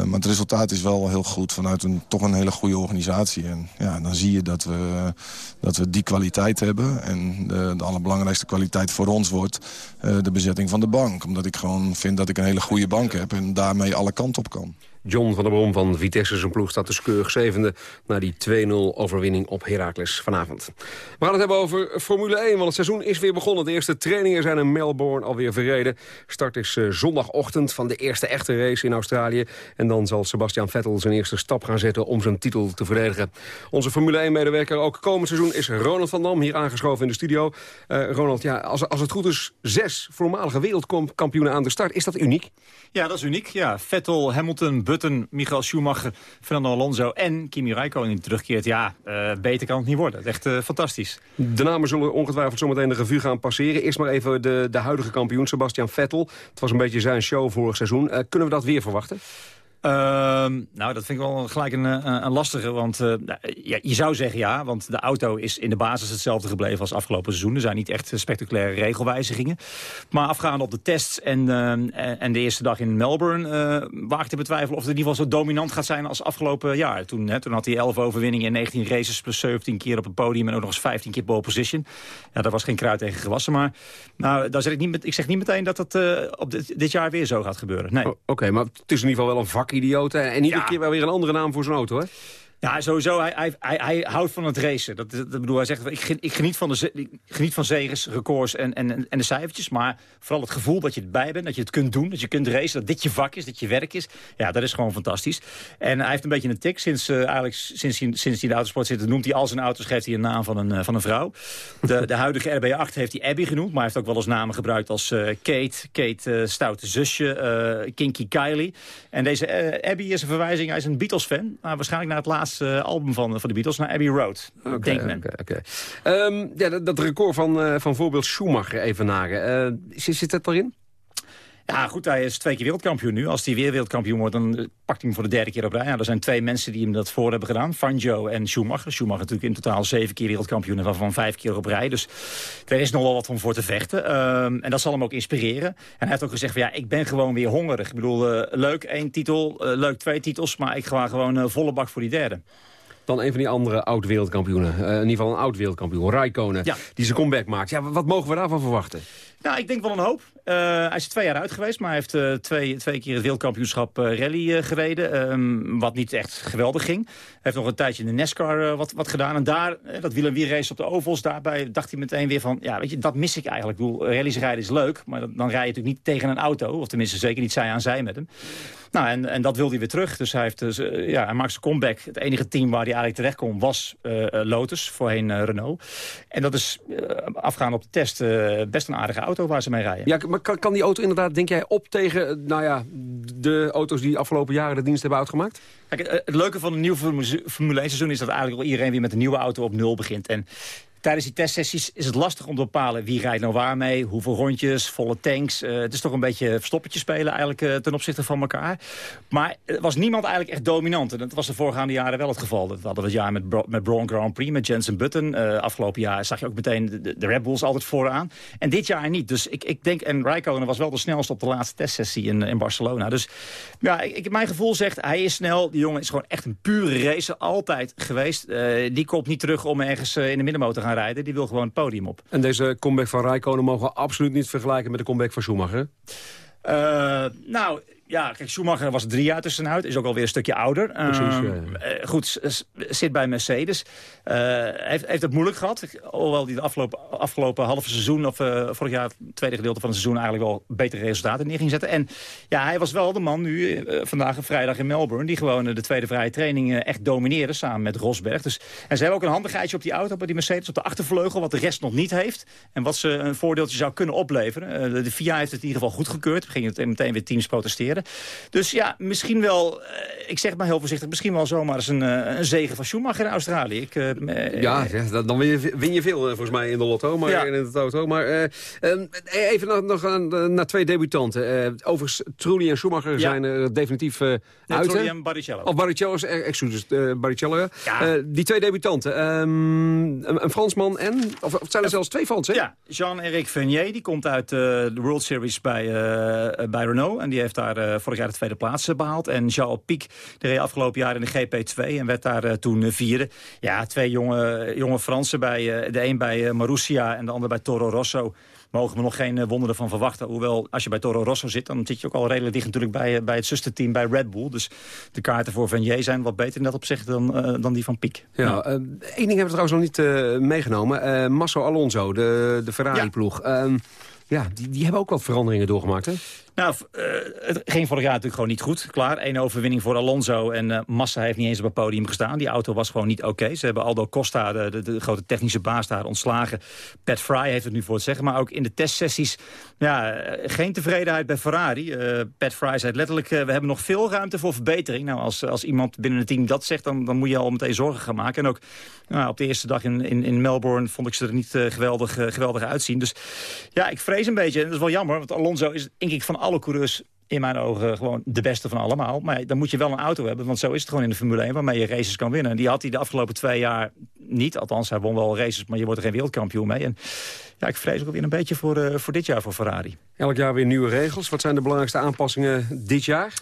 Maar het resultaat is wel heel goed vanuit een, toch een hele goede organisatie. En ja, dan zie je dat we, dat we die kwaliteit hebben. En de, de allerbelangrijkste kwaliteit voor ons wordt de bezetting van de bank. Omdat ik gewoon vind dat ik een hele goede bank heb en daarmee alle kanten op kan. John van der Brom van Vitesse zijn ploeg staat dus keurig zevende... na die 2-0 overwinning op Heracles vanavond. We gaan het hebben over Formule 1, want het seizoen is weer begonnen. De eerste trainingen zijn in Melbourne alweer verreden. Start is uh, zondagochtend van de eerste echte race in Australië. En dan zal Sebastian Vettel zijn eerste stap gaan zetten om zijn titel te verdedigen. Onze Formule 1-medewerker ook komend seizoen is Ronald van Dam... hier aangeschoven in de studio. Uh, Ronald, ja, als, als het goed is, zes voormalige wereldkampioenen aan de start. Is dat uniek? Ja, dat is uniek. Ja, Vettel, Hamilton, Michael Schumacher, Fernando Alonso en Kimi Räikkönen terugkeert. Ja, uh, beter kan het niet worden. Echt uh, fantastisch. De namen zullen ongetwijfeld zometeen de revue gaan passeren. Eerst maar even de, de huidige kampioen, Sebastian Vettel. Het was een beetje zijn show vorig seizoen. Uh, kunnen we dat weer verwachten? Uh, nou, dat vind ik wel gelijk een, een, een lastige. Want uh, ja, je zou zeggen ja, want de auto is in de basis hetzelfde gebleven als afgelopen seizoen. Er zijn niet echt spectaculaire regelwijzigingen. Maar afgaande op de tests en, uh, en de eerste dag in Melbourne... waag te betwijfelen of het in ieder geval zo dominant gaat zijn als afgelopen jaar. Toen, hè, toen had hij 11 overwinningen in 19 races plus 17 keer op het podium... en ook nog eens 15 keer pole position. Ja, daar was geen kruid tegen gewassen. Maar nou, daar zeg ik, niet ik zeg niet meteen dat dat op dit, jaar weer zo gaat gebeuren. Nee. Oké, maar het is in ieder geval wel een vak idioten. En iedere ja. keer wel weer een andere naam voor zijn auto, hè? Ja, sowieso. Hij, hij, hij, hij, houdt van het racen. Dat, dat, bedoel, hij zegt, ik, ik, geniet van de, geniet van zegens, records en, en, en de cijfertjes. Maar vooral het gevoel dat je erbij bent, dat je het kunt doen. Dat je kunt racen, dat dit je vak is, dat je werk is. Ja, dat is gewoon fantastisch. En hij heeft een beetje een tik. Sinds, uh, eigenlijk, sinds, hij, sinds hij in de autosport zit, noemt hij al zijn auto's, geeft hij een naam van een, uh, van een vrouw. De, de huidige RB8 heeft hij Abby genoemd. Maar hij heeft ook wel eens namen gebruikt als uh, Kate, Kate stoute zusje, Kinky Kylie. En deze Abby is een verwijzing, hij is een Beatles-fan. Maar waarschijnlijk naar het laatste laatste album van, van de Beatles naar Abbey Road. Men. oké. Ehm, ja, dat, dat record van, eh, van voorbeeld Schumacher even nagen. Eh, zit, zit dat erin? Ja, goed, hij is twee keer wereldkampioen nu. Als hij weer wereldkampioen wordt, dan eh, pakt hij hem voor de derde keer op rij. Ja, er zijn twee mensen die hem dat voor hebben gedaan. Fangio en Schumacher. Schumacher natuurlijk in totaal zeven keer wereldkampioen... en waarvan vijf keer op rij. Dus er is nog wel wat om voor te vechten. Ehm, en dat zal hem ook inspireren. En hij heeft ook gezegd van ja, ik ben gewoon weer hongerig. Ik bedoel, eh, leuk één titel, eh, leuk twee titels... maar ik ga gewoon eh, volle bak voor die derde. Dan een van die andere oud-wereldkampioenen. In ieder geval een oud-wereldkampioen, Raikkonen. Die zijn comeback maakt. Ja, wat mogen we daarvan verwachten? Nou, ik denk wel een hoop. Eh, hij is twee jaar uit geweest, maar hij heeft eh, twee, twee keer het wereldkampioenschap eh, rally gereden. ehm, wat niet echt geweldig ging. Hij heeft nog een tijdje in de NASCAR wat, wat gedaan. En daar, dat wiel en race op de ovals, daarbij dacht hij meteen weer van... ja, weet je, dat mis ik eigenlijk. Ik bedoel, rallies rijden is leuk, maar dan rij je natuurlijk niet tegen een auto. Of tenminste, zeker niet zij aan zij met hem. Nou, en, en dat wilde hij weer terug. Dus hij, heeft dus, eh, ja, hij maakt zijn comeback. Het enige team waar hij eigenlijk terecht kon was eh, eh, Lotus, voorheen Renault. En dat is afgaan op de test best een aardige auto waar ze mee rijden. Ja, maar kan, kan die auto inderdaad, denk jij, op tegen nou ja, de auto's die de afgelopen jaren de dienst hebben uitgemaakt? Kijk, het, leuke van een nieuw Formule Formule 1 seizoen is dat eigenlijk al iedereen weer met een nieuwe auto op nul begint. En tijdens die testsessies is het lastig om te bepalen wie rijdt nou waar mee, hoeveel rondjes, volle tanks. Eh, het is toch een beetje verstoppertje spelen eigenlijk eh, ten opzichte van elkaar. Maar er was niemand eigenlijk echt dominant. En dat was de voorgaande jaren wel het geval. Dat hadden we het jaar met, Bro met Braun Grand Prix, met Jensen Button. Eh, afgelopen jaar zag je ook meteen de, de Red Bulls altijd vooraan. En dit jaar niet. Dus ik, ik denk, en Raikkonen was wel de snelste op de laatste testsessie in, in Barcelona. Dus ja, ik, mijn gevoel zegt, hij is snel. Die jongen is gewoon echt een pure racer, altijd geweest. Die komt niet terug om ergens in de middenmotor te gaan rijden. Die wil gewoon het podium op. En deze comeback van Raikkonen mogen we absoluut niet vergelijken met de comeback van Schumacher. Eh, nou, ja, kijk, Schumacher was drie jaar tussenuit. Is ook alweer een stukje ouder. Precies, Ehm, ja, eh, goed, zit bij Mercedes. Eh, heeft, heeft het moeilijk gehad. Hoewel hij de afgelopen, afgelopen halve seizoen... of eh, vorig jaar, het tweede gedeelte van het seizoen... eigenlijk wel betere resultaten neer ging zetten. En ja, hij was wel de man nu, vandaag vrijdag in Melbourne... die gewoon de tweede vrije training echt domineerde samen met Rosberg. Dus, en ze hebben ook een handigheidje op die auto, bij die Mercedes... op de achtervleugel, wat de rest nog niet heeft. En wat ze een voordeeltje zou kunnen opleveren. De, de FIA heeft het in ieder geval goedgekeurd. Gingen het meteen weer teams protesteren. Dus ja, misschien wel, eh, ik zeg maar heel voorzichtig... misschien wel zomaar eens een, eh, een zegen van Schumacher in Australië. Ik, eh, Ja, dan win je, win je veel volgens mij in de lotto, maar Ja. in het auto. Maar eh, ehm, even nog, nog aan, naar twee debutanten. Overigens, Trulli en Schumacher zijn er definitief Nee, uit. Trulli en Barrichello. Of Barrichello, eh, excuses, eh, Barrichello. ja. Die twee debutanten. ehm, een, een Fransman en, of, of het zijn er zelfs twee Fransen? Ja, Jean-Éric Vernier, die komt uit de World Series bij, bij Renault. En die heeft daar eh, vorig jaar de tweede plaats eh, behaald. En Charles Pic, die reed afgelopen jaar in de GP2 en werd daar eh, toen vierde. Ja, twee jonge, jonge Fransen, bij, de een bij Marussia en de ander bij Toro Rosso. Mogen we nog geen wonderen van verwachten. Hoewel, als je bij Toro Rosso zit, dan zit je ook al redelijk dicht natuurlijk bij, bij het zusterteam bij Red Bull. Dus de kaarten voor Vernier zijn wat beter in dat opzicht dan, dan die van Pic. Ja, één ding hebben we trouwens nog niet meegenomen. Masso Alonso, de, de Ferrari-ploeg. Ehm, ja, die, die hebben ook wat veranderingen doorgemaakt, hè? Nou, eh, het ging vorig jaar natuurlijk gewoon niet goed. Klaar, één overwinning voor Alonso en eh, Massa heeft niet eens op het podium gestaan. Die auto was gewoon niet oké. Ze hebben Aldo Costa, de, de, grote technische baas daar, ontslagen. Pat Fry heeft het nu voor het zeggen. Maar ook in de testsessies, ja, eh, geen tevredenheid bij Ferrari. Pat Fry zei letterlijk, we hebben nog veel ruimte voor verbetering. Nou, als, als iemand binnen het team dat zegt, dan, dan moet je al meteen zorgen gaan maken. En ook nou, op de eerste dag in, in, in Melbourne vond ik ze er niet geweldig, geweldig uitzien. Dus ja, ik vrees een beetje, en dat is wel jammer, want Alonso is denk ik van alle coureurs in mijn ogen gewoon de beste van allemaal. Maar dan moet je wel een auto hebben, want zo is het gewoon in de Formule 1... waarmee je races kan winnen. En die had hij de afgelopen twee jaar niet. Althans, hij won wel races, maar je wordt er geen wereldkampioen mee. En ja, ik vrees ook weer een beetje voor, eh, voor dit jaar voor Ferrari. Elk jaar weer nieuwe regels. Wat zijn de belangrijkste aanpassingen dit jaar?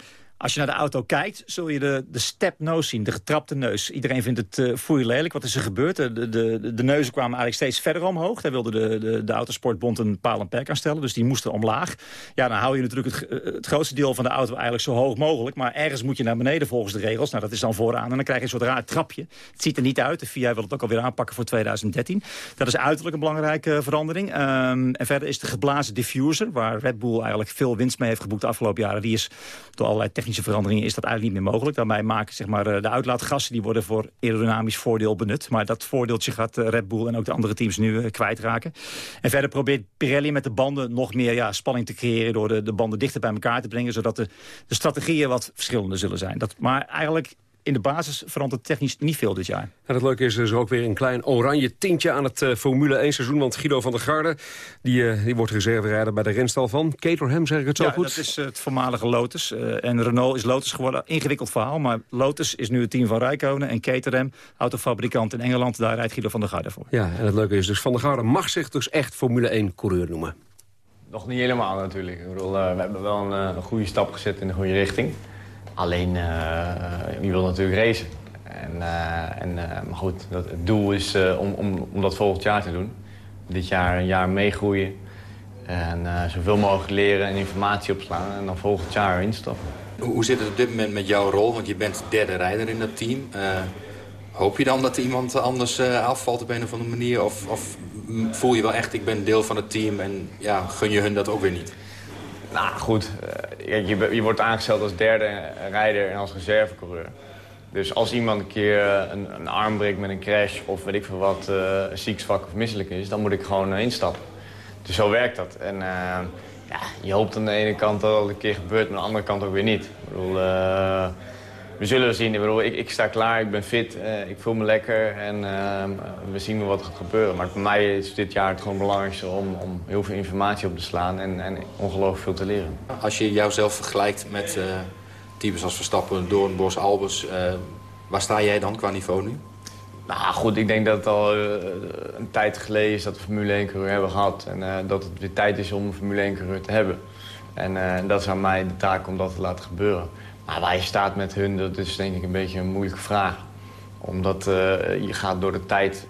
Als je naar de auto kijkt, zul je de, de step nose zien, de getrapte neus. Iedereen vindt het uh, foei lelijk. Wat is er gebeurd? De, de, de, neuzen kwamen eigenlijk steeds verder omhoog. Daar wilde de, de, de Autosportbond een paal en perk aan stellen. Dus die moesten omlaag. Ja, dan hou je natuurlijk het, het grootste deel van de auto eigenlijk zo hoog mogelijk. Maar ergens moet je naar beneden volgens de regels. Nou, dat is dan vooraan. En dan krijg je een soort raar trapje. Het ziet er niet uit. De FIA wil het ook alweer aanpakken voor 2013. Dat is uiterlijk een belangrijke verandering. Um, en verder is de geblazen diffuser, waar Red Bull eigenlijk veel winst mee heeft geboekt de afgelopen jaren. Die is door allerlei technische veranderingen is dat eigenlijk niet meer mogelijk. Daarbij maken zeg maar, de uitlaatgassen die worden voor aerodynamisch voordeel benut. Maar dat voordeeltje gaat Red Bull en ook de andere teams nu uh, kwijtraken. En verder probeert Pirelli met de banden nog meer ja, spanning te creëren... door de, de banden dichter bij elkaar te brengen... zodat de, de strategieën wat verschillender zullen zijn. Dat, maar eigenlijk in de basis verandert technisch niet veel dit jaar. En het leuke is er is ook weer een klein oranje tintje aan het uh, Formule 1 seizoen. Want Guido van der Garde die, uh, die wordt reserverijder bij de renstal van Caterham, zeg ik het zo ja, goed? dat is het voormalige Lotus. Uh, en Renault is Lotus geworden. Ingewikkeld verhaal, maar Lotus is nu het team van Rijkonen. En Caterham, autofabrikant in Engeland, daar rijdt Guido van der Garde voor. Ja, en het leuke is dus Van der Garde mag zich dus echt Formule 1-coureur noemen. Nog niet helemaal natuurlijk. Ik bedoel, we hebben wel een, een goede stap gezet in de goede richting. Alleen, je wil natuurlijk racen. En, uh, en, uh, maar goed, het doel is om, om, om dat volgend jaar te doen. Dit jaar een jaar meegroeien. En zoveel mogelijk leren en informatie opslaan. En dan volgend jaar instappen. Hoe zit het op dit moment met jouw rol? Want je bent derde rijder in dat team. hoop je dan dat iemand anders afvalt op een of andere manier? Of, of voel je wel echt, ik ben deel van het team en ja, gun je hun dat ook weer niet? Nou goed, je, je wordt aangesteld als derde rijder en als reservecoureur. Dus als iemand een keer een, een arm breekt met een crash of weet ik veel wat, uh, ziek, zwak of misselijk is, dan moet ik gewoon instappen. Dus zo werkt dat. En ja, je hoopt aan de ene kant dat het een keer gebeurt, maar aan de andere kant ook weer niet. Ik bedoel, we zullen zien. Ik, bedoel, ik, ik, sta klaar, ik ben fit, ik voel me lekker en we zien wel wat er gaat gebeuren. Maar voor mij is dit jaar het gewoon belangrijkste om, om heel veel informatie op te slaan en, en ongelooflijk veel te leren. Als je jouzelf vergelijkt met types als Verstappen, Doornbos, Albers. Uh, waar sta jij dan qua niveau nu? Nou goed, ik denk dat het al uh, een tijd geleden is dat we Formule 1-coureur hebben gehad. En uh, dat het weer tijd is om een Formule 1-coureur te hebben. En dat is aan mij de taak om dat te laten gebeuren. Maar waar je staat met hun, dat is denk ik een beetje een moeilijke vraag. Omdat je gaat door de tijd,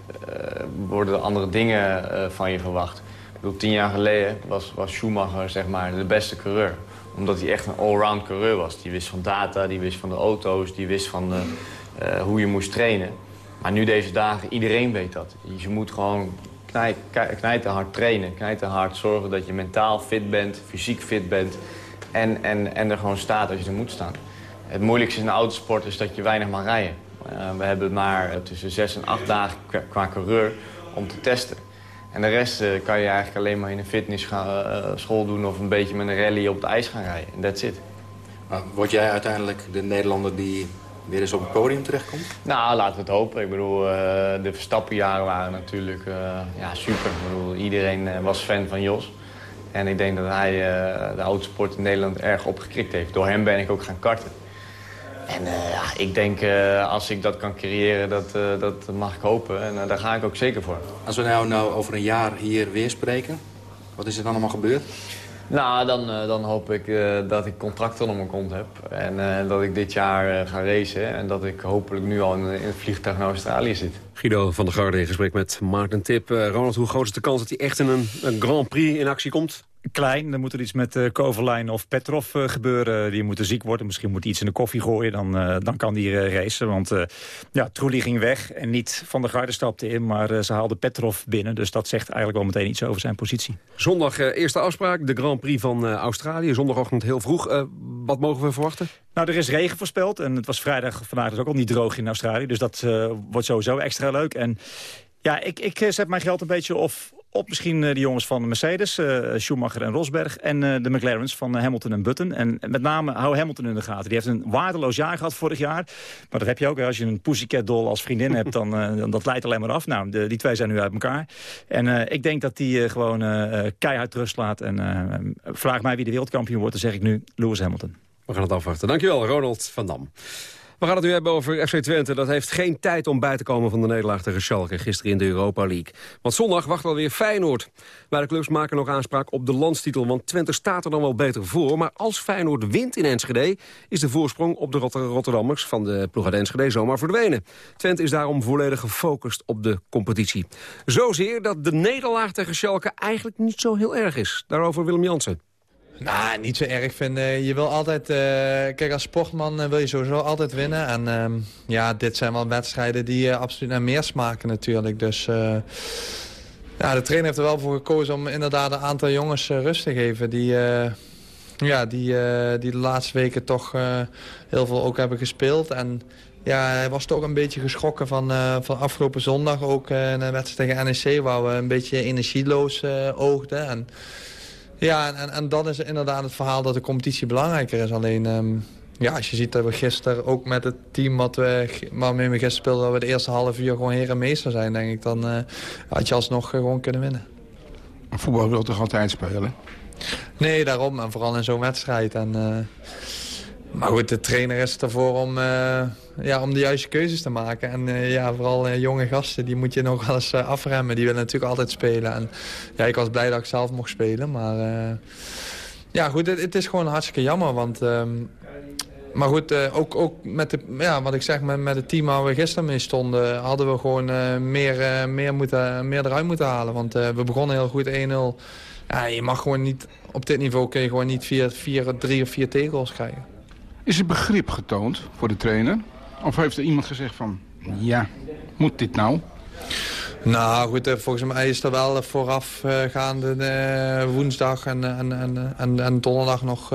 worden er andere dingen van je verwacht. Ik bedoel, tien jaar geleden was, was Schumacher zeg maar, de beste coureur omdat hij echt een allround coureur was. Die wist van data, die wist van de auto's, die wist van uh, hoe je moest trainen. Maar nu deze dagen, iedereen weet dat. Je moet gewoon knijt, knijten hard trainen, knijten hard zorgen dat je mentaal fit bent, fysiek fit bent. En, en, en er gewoon staat als je er moet staan. Het moeilijkste in de autosport is dat je weinig mag rijden. Uh, we hebben maar tussen zes en acht dagen qua, coureur om te testen. En de rest uh, kan je eigenlijk alleen maar in een fitnessschool doen... of een beetje met een rally op het ijs gaan rijden. En that's it. Maar word jij uiteindelijk de Nederlander die weer eens op het podium terechtkomt? Nou, laten we het hopen. Ik bedoel, uh, de Verstappenjaren waren natuurlijk ja, super. Ik bedoel, iedereen was fan van Jos. En ik denk dat hij de autosport in Nederland erg opgekrikt heeft. Door hem ben ik ook gaan karten. En uh, ja, ik denk, uh, als ik dat kan creëren, dat, uh, dat mag ik hopen. En daar ga ik ook zeker voor. Als we nou, nou over een jaar hier weer spreken, wat is er dan allemaal gebeurd? Nou, dan, dan hoop ik dat ik contracten om mijn kont heb. En dat ik dit jaar ga racen. En dat ik hopelijk nu al in, in het vliegtuig naar Australië zit. Guido van der Garde in gesprek met Maarten Tip. Ronald, hoe groot is de kans dat hij echt in een, een Grand Prix in actie komt? Klein. Dan moet er iets met uh, Kovalainen of Petrov uh, gebeuren. Die moeten ziek worden. Misschien moet hij iets in de koffie gooien. Dan, uh, dan kan die racen. Want ja, Trulli ging weg en niet Van der Garde stapte in. Maar ze haalde Petrov binnen. Dus dat zegt eigenlijk wel meteen iets over zijn positie. Zondag eerste afspraak. De Grand Prix van Australië. Zondagochtend heel vroeg. wat mogen we verwachten? Nou, er is regen voorspeld. En het was vrijdag vandaag dus ook al niet droog in Australië. Dus dat wordt sowieso extra leuk. En ja, ik, ik zet mijn geld een beetje of, op misschien de jongens van Mercedes, uh, Schumacher en Rosberg... en uh, de McLaren's van Hamilton en Button. En met name hou Hamilton in de gaten. Die heeft een waardeloos jaar gehad vorig jaar. Maar dat heb je ook. Als je een Pussycat Doll als vriendin hebt, dan, uh, dan dat leidt alleen maar af. Nou, die twee zijn nu uit elkaar. En ik denk dat die gewoon keihard terugslaat. En vraag mij wie de wereldkampioen wordt, dan zeg ik nu Lewis Hamilton. We gaan het afwachten. Dankjewel, Ronald van Dam. We gaan het nu hebben over FC Twente. Dat heeft geen tijd om bij te komen van de nederlaag tegen Schalke gisteren in de Europa League. Want zondag wacht alweer Feyenoord. Beide clubs maken nog aanspraak op de landstitel, want Twente staat er dan wel beter voor. Maar als Feyenoord wint in Enschede, is de voorsprong op de Rotterdammers van de ploeg uit Enschede zomaar verdwenen. Twente is daarom volledig gefocust op de competitie. Zozeer dat de nederlaag tegen Schalke eigenlijk niet zo heel erg is. Daarover Willem Jansen. Nou, niet zo erg vinden. Je wil altijd... Uh, kijk, als sportman uh, wil je sowieso altijd winnen. En uh, ja, dit zijn wel wedstrijden die uh, absoluut naar meer smaken natuurlijk. Dus ja, de trainer heeft er wel voor gekozen om inderdaad een aantal jongens rust te geven. Die, ja, die, die de laatste weken toch heel veel ook hebben gespeeld. En ja, hij was toch een beetje geschrokken van, van afgelopen zondag. Ook in de wedstrijd tegen NEC, waar we een beetje energieloos oogden. En, ja, en, en dat is inderdaad het verhaal dat de competitie belangrijker is. Alleen, um, ja, als je ziet dat we gisteren ook met het team wat we, waarmee we gisteren speelden... dat we de eerste half uur gewoon heer en meester zijn, denk ik. Dan uh, had je alsnog gewoon kunnen winnen. Voetbal wil toch altijd spelen? Nee, daarom. En vooral in zo'n wedstrijd. En, uh, maar goed, de trainer is ervoor om, uh, ja, om de juiste keuzes te maken. En uh, ja, vooral jonge gasten, die moet je nog wel eens afremmen. Die willen natuurlijk altijd spelen. En ja, ik was blij dat ik zelf mocht spelen. Maar ja, goed, het, is gewoon hartstikke jammer. Want ehm, maar goed, ook, ook met de, ja, wat ik zeg, met, met het team waar we gisteren mee stonden... hadden we gewoon meer, meer, moeten, meer eruit moeten halen. Want we begonnen heel goed 1-0. Ja, je mag gewoon niet, op dit niveau kun je gewoon niet vier, vier, drie of vier tegels krijgen. Is er begrip getoond voor de trainer? Of heeft er iemand gezegd van, ja, moet dit nou? Nou goed, eh, volgens mij is er wel voorafgaande uh, woensdag en, en, en, en, donderdag nog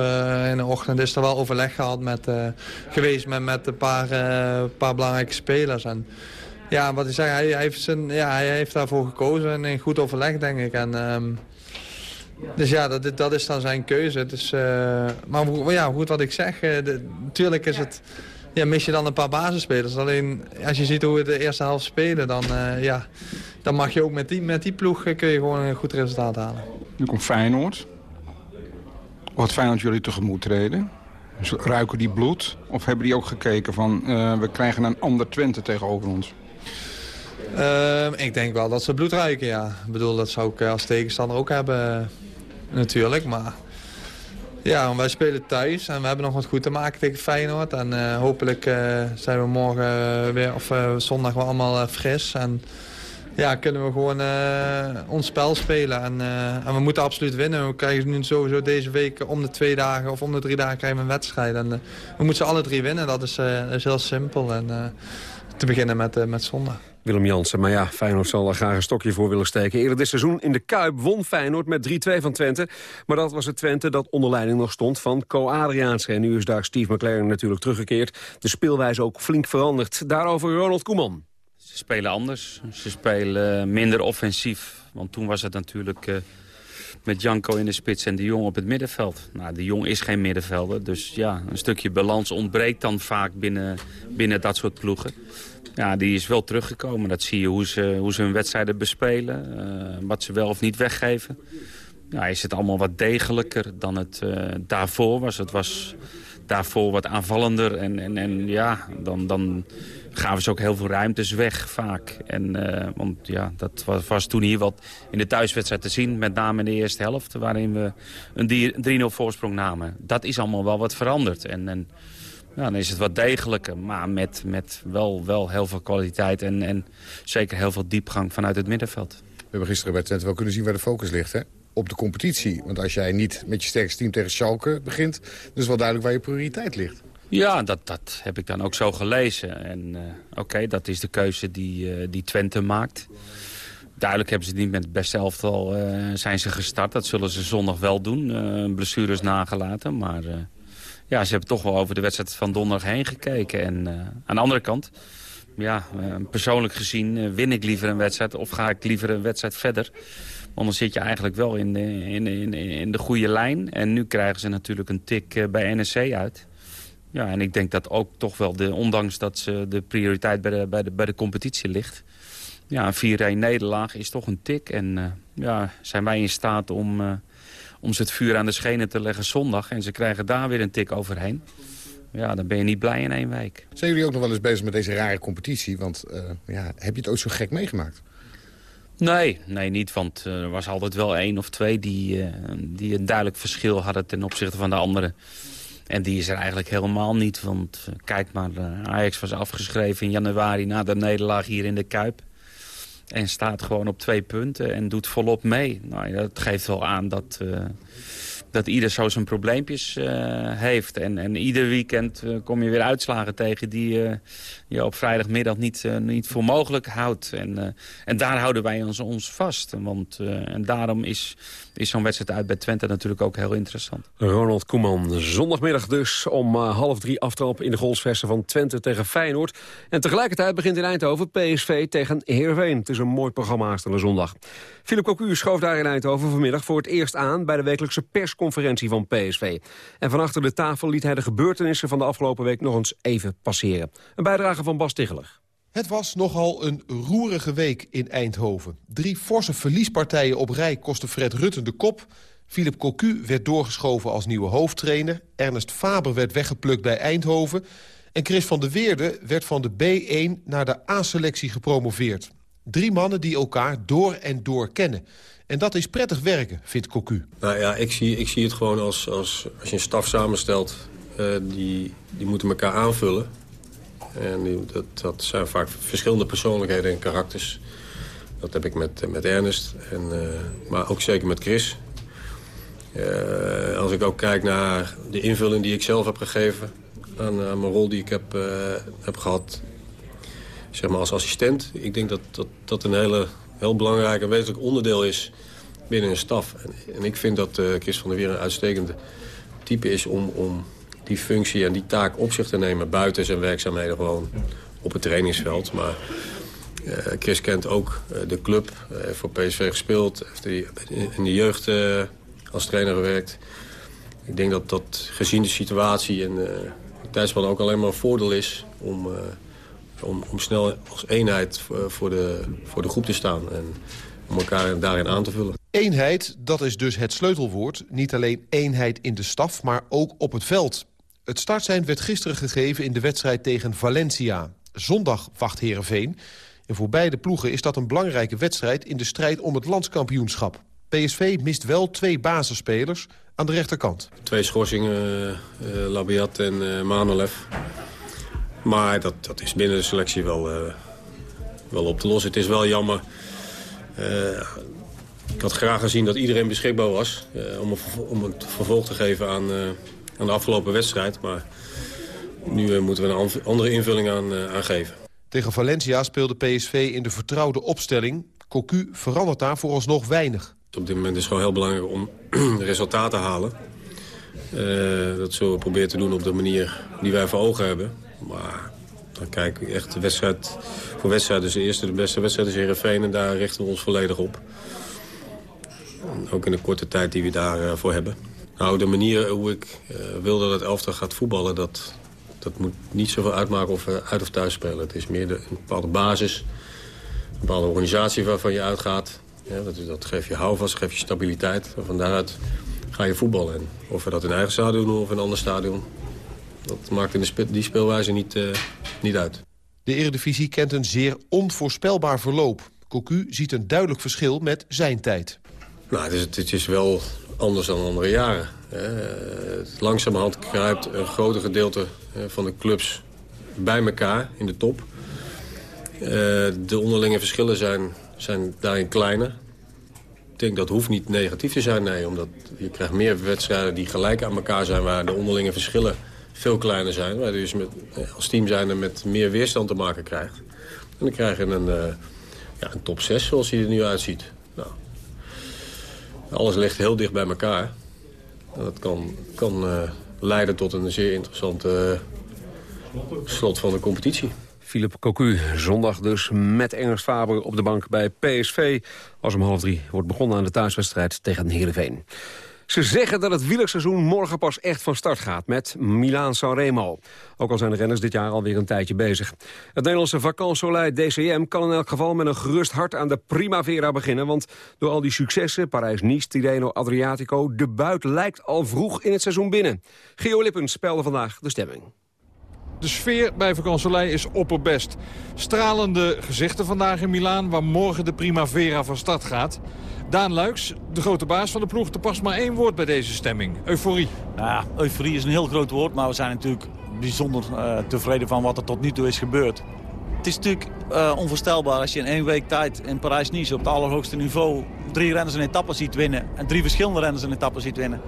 in de ochtend is er wel overleg gehad met, geweest met, met een paar, paar belangrijke spelers. En, ja, wat hij, heeft zijn, ja, hij heeft daarvoor gekozen en in goed overleg denk ik. En, um, dus ja, dat, dat is dan zijn keuze. Dus, maar ja, goed wat ik zeg, natuurlijk is het ja, mis je dan een paar basisspelers. Alleen als je ziet hoe we de eerste helft spelen, dan, uh, ja, dan mag je ook met die, met die ploeg kun je gewoon een goed resultaat halen. Nu komt Feyenoord. Wat Feyenoord jullie tegemoet treden? Dus ruiken die bloed? Of hebben die ook gekeken van uh, we krijgen een ander Twente tegenover ons? Ehm, ik denk wel dat ze bloed ruiken, ja. Ik bedoel, dat zou ik als tegenstander ook hebben natuurlijk. Maar ja, wij spelen thuis en we hebben nog wat goed te maken tegen Feyenoord. En uh, hopelijk uh, zijn we morgen weer, of zondag wel allemaal fris. En ja, kunnen we gewoon ons spel spelen. En, en, we moeten absoluut winnen. We krijgen nu sowieso deze week om de twee dagen of om de drie dagen krijgen we een wedstrijd. En we moeten ze alle drie winnen. Dat is, is heel simpel. En te beginnen met, met zondag. Willem Jansen. Maar ja, Feyenoord zal er graag een stokje voor willen steken. Eerder dit seizoen in de Kuip won Feyenoord met 3-2 van Twente. Maar dat was het Twente dat onder leiding nog stond van Co Adriaanse. En nu is daar Steve McLaren natuurlijk teruggekeerd. De speelwijze ook flink veranderd. Daarover Ronald Koeman. Ze spelen anders. Ze spelen minder offensief. Want toen was het natuurlijk... Uh met Janko in de spits en de Jong op het middenveld. Nou, de Jong is geen middenvelder, dus ja, een stukje balans ontbreekt dan vaak binnen, binnen dat soort ploegen. Ja, die is wel teruggekomen. Dat zie je hoe ze, hoe ze hun wedstrijden bespelen. Uh, wat ze wel of niet weggeven. Ja, is het allemaal wat degelijker dan het uh, daarvoor was. Het was daarvoor wat aanvallender. En, en, en ja, dan, dan gaven ze ook heel veel ruimtes weg vaak. En, uh, want ja, dat was, was, toen hier wat in de thuiswedstrijd te zien. Met name in de eerste helft, waarin we een 3-0 voorsprong namen. Dat is allemaal wel wat veranderd. En, en ja, dan is het wat degelijker, maar met, met wel, wel heel veel kwaliteit en, en zeker heel veel diepgang vanuit het middenveld. We hebben gisteren bij Twente wel kunnen zien waar de focus ligt, hè? Op de competitie. Want als jij niet met je sterkste team tegen Schalke begint... dan is wel duidelijk waar je prioriteit ligt. Ja, dat, dat heb ik dan ook zo gelezen. En uh, oké, dat is de keuze die, uh, die Twente maakt. Duidelijk hebben ze niet met het beste elftal uh, zijn ze gestart. Dat zullen ze zondag wel doen. blessures nagelaten, maar ja, ze hebben toch wel over de wedstrijd van donderdag heen gekeken. En uh, aan de andere kant, ja, uh, persoonlijk gezien uh, win ik liever een wedstrijd... of ga ik liever een wedstrijd verder. Want dan zit je eigenlijk wel in de, in, in, in de goede lijn. En nu krijgen ze natuurlijk een tik bij NSC uit. Ja, en ik denk dat ook toch wel, de, ondanks dat ze de prioriteit bij de, bij de, bij de competitie ligt... ja, een 4-1 nederlaag is toch een tik. En ja, zijn wij in staat om om ze het vuur aan de schenen te leggen zondag... en ze krijgen daar weer een tik overheen... ja, dan ben je niet blij in één week. Zijn jullie ook nog wel eens bezig met deze rare competitie? Want uh, ja, heb je het ook zo gek meegemaakt? Nee, nee niet, want uh, er was altijd wel één of twee die, uh, die een duidelijk verschil hadden ten opzichte van de anderen. En die is er eigenlijk helemaal niet, want kijk maar, Ajax was afgeschreven in januari na de nederlaag hier in de Kuip. En staat gewoon op twee punten en doet volop mee. Nou, dat geeft wel aan dat, uh, dat ieder zo zijn probleempjes uh, heeft. En, en ieder weekend uh, kom je weer uitslagen tegen die je op vrijdagmiddag niet, niet voor mogelijk houdt. En, en daar houden wij ons, ons vast. Want, en daarom is, is zo'n wedstrijd uit bij Twente natuurlijk ook heel interessant. Ronald Koeman, zondagmiddag dus om half drie aftrap in de golfsvesten van Twente tegen Feyenoord. En tegelijkertijd begint in Eindhoven PSV tegen Heerenveen. Het is een mooi programma aanstaande zondag. Philip Cocu schoof daar in Eindhoven vanmiddag voor het eerst aan bij de wekelijkse pers persconferentie van PSV. En van achter de tafel liet hij de gebeurtenissen van de afgelopen week nog eens even passeren. Een bijdrage van Bas Ticheler. Het was nogal een roerige week in Eindhoven. Drie forse verliespartijen op rij kostten Fred Rutten de kop. Philip Cocu werd doorgeschoven als nieuwe hoofdtrainer. Ernest Faber werd weggeplukt bij Eindhoven. En Chris van der Weerde werd van de B1 naar de A-selectie gepromoveerd. Drie mannen die elkaar door en door kennen. En dat is prettig werken, vindt Cocu. Nou ja, ik zie, ik zie het gewoon als, als, als je een staf samenstelt... Uh, die, die moeten elkaar aanvullen. En dat, dat zijn vaak verschillende persoonlijkheden en karakters. Dat heb ik met, met Ernest, en, uh, maar ook zeker met Chris. Uh, als ik ook kijk naar de invulling die ik zelf heb gegeven... aan, aan mijn rol die ik heb, heb gehad zeg maar als assistent. Ik denk dat dat, dat een hele, heel belangrijk en wezenlijk onderdeel is binnen een staf. En, en ik vind dat uh, Chris van der Weer een uitstekende type is om, om die functie en die taak op zich te nemen... buiten zijn werkzaamheden gewoon op het trainingsveld. Maar uh, Chris kent ook uh, de club, heeft voor PSV gespeeld... heeft in de jeugd als trainer gewerkt. Ik denk dat dat gezien de situatie en de tijdspan ook alleen maar een voordeel is... om om, om snel als eenheid voor de, voor de groep te staan. En om elkaar daarin aan te vullen. Eenheid, dat is dus het sleutelwoord. Niet alleen eenheid in de staf, maar ook op het veld. Het startsein werd gisteren gegeven in de wedstrijd tegen Valencia. Zondag wacht Heerenveen. En voor beide ploegen is dat een belangrijke wedstrijd... in de strijd om het landskampioenschap. PSV mist wel twee basisspelers aan de rechterkant. Twee schorsingen, uh, Labiat en uh, Manolev. Maar dat, dat is binnen de selectie wel, uh, wel op te lossen. Het is wel jammer. Uh, ik had graag gezien dat iedereen beschikbaar was... Uh, om, een, om het vervolg te geven aan, aan de afgelopen wedstrijd. Maar nu moeten we een andere invulling aan, aan geven. Tegen Valencia speelde PSV in de vertrouwde opstelling. Cocu verandert daar vooralsnog weinig. Op dit moment is het gewoon heel belangrijk om <clears throat> resultaten te halen. dat zullen we proberen te doen op de manier die wij voor ogen hebben. Maar dan kijk ik echt de wedstrijd voor wedstrijd. Dus de eerste, de beste wedstrijd is Heerenveen en daar richten we ons volledig op. ook in de korte tijd die we daarvoor voor hebben. Nou, de manier hoe ik uh, wil dat het elftal gaat voetballen... Dat, dat moet niet zoveel uitmaken of we uit of thuis spelen. Het is meer de, een bepaalde basis, een bepaalde organisatie waarvan je uitgaat. Ja, dat, dat geeft je houvast, geeft je stabiliteit. En van daaruit ga je voetballen. En of we dat in eigen stadion doen of in een ander stadion... Dat maakt in de die speelwijze niet, uh, niet uit. De Eredivisie kent een zeer onvoorspelbaar verloop. Cocu ziet een duidelijk verschil met zijn tijd. Nou, het is, het is wel anders dan andere jaren. langzamerhand kruipt een groter gedeelte van de clubs bij elkaar in de top. Uh, de onderlinge verschillen zijn, zijn daarin kleiner. Ik denk dat hoeft niet negatief te zijn, nee. Omdat je krijgt meer wedstrijden die gelijk aan elkaar zijn... waar de onderlinge verschillen veel kleiner zijn. Waar je dus met, eh, als team zijn met meer weerstand te maken krijgt. En dan krijg je een, uh, ja, een top 6 zoals hij er nu uitziet. Nou, alles ligt heel dicht bij elkaar. En dat kan, kan uh, leiden tot een zeer interessante slot van de competitie. Philip Cocu, zondag dus met Ernst Faber op de bank bij PSV. Als om half drie wordt begonnen aan de thuiswedstrijd tegen Heerenveen. Ze zeggen dat het wielerseizoen morgen pas echt van start gaat met Milaan-San Remo. Ook al zijn de renners dit jaar alweer een tijdje bezig. Het Nederlandse Soleil DCM kan in elk geval met een gerust hart aan de Primavera beginnen. Want door al die successen, Parijs-Nice, Tirreno, Adriatico... de buit lijkt al vroeg in het seizoen binnen. Geo Lippens speelde vandaag de stemming. De sfeer bij Vakanselij is opperbest. Stralende gezichten vandaag in Milaan, waar morgen de Primavera van start gaat. Daan Luiks, de grote baas van de ploeg, er past maar één woord bij deze stemming. Euforie. Nou ja, euforie is een heel groot woord, maar we zijn natuurlijk bijzonder uh, tevreden van wat er tot nu toe is gebeurd. Het is natuurlijk uh, onvoorstelbaar als je in één week tijd in Parijs-Nice op het allerhoogste niveau drie renners een etappe ziet winnen. En drie verschillende renners een etappe ziet winnen.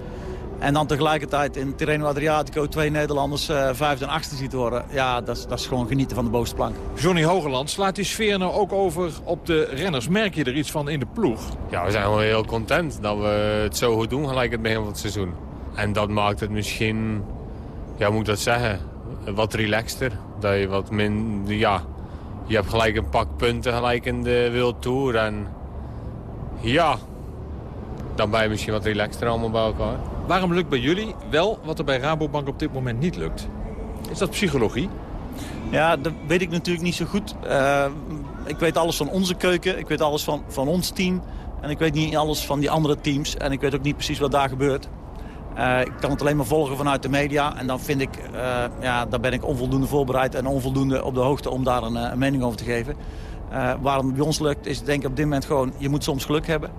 En dan tegelijkertijd in Tirreno Adriatico twee Nederlanders uh, vijfde en achtste ziet worden. Ja, dat is, dat is gewoon genieten van de bovenste plank. Johnny Hogeland, slaat die sfeer nou ook over op de renners? Merk je er iets van in de ploeg? Ja, we zijn wel heel content dat we het zo goed doen gelijk het begin van het seizoen. En dat maakt het misschien, ja, moet ik dat zeggen, wat relaxter. Dat je wat minder, ja, je hebt gelijk een pak punten gelijk in de World Tour. En ja, dan ben je misschien wat relaxter allemaal bij elkaar. Waarom lukt bij jullie wel wat er bij Rabobank op dit moment niet lukt? Is dat psychologie? Ja, dat weet ik natuurlijk niet zo goed. Uh, ik weet alles van onze keuken, ik weet alles van, van ons team. En ik weet niet alles van die andere teams. En ik weet ook niet precies wat daar gebeurt. Uh, ik kan het alleen maar volgen vanuit de media. En dan vind ik, uh, ja, daar ben ik onvoldoende voorbereid en onvoldoende op de hoogte om daar een, een mening over te geven. Waarom het bij ons lukt, is denk ik op dit moment gewoon, je moet soms geluk hebben.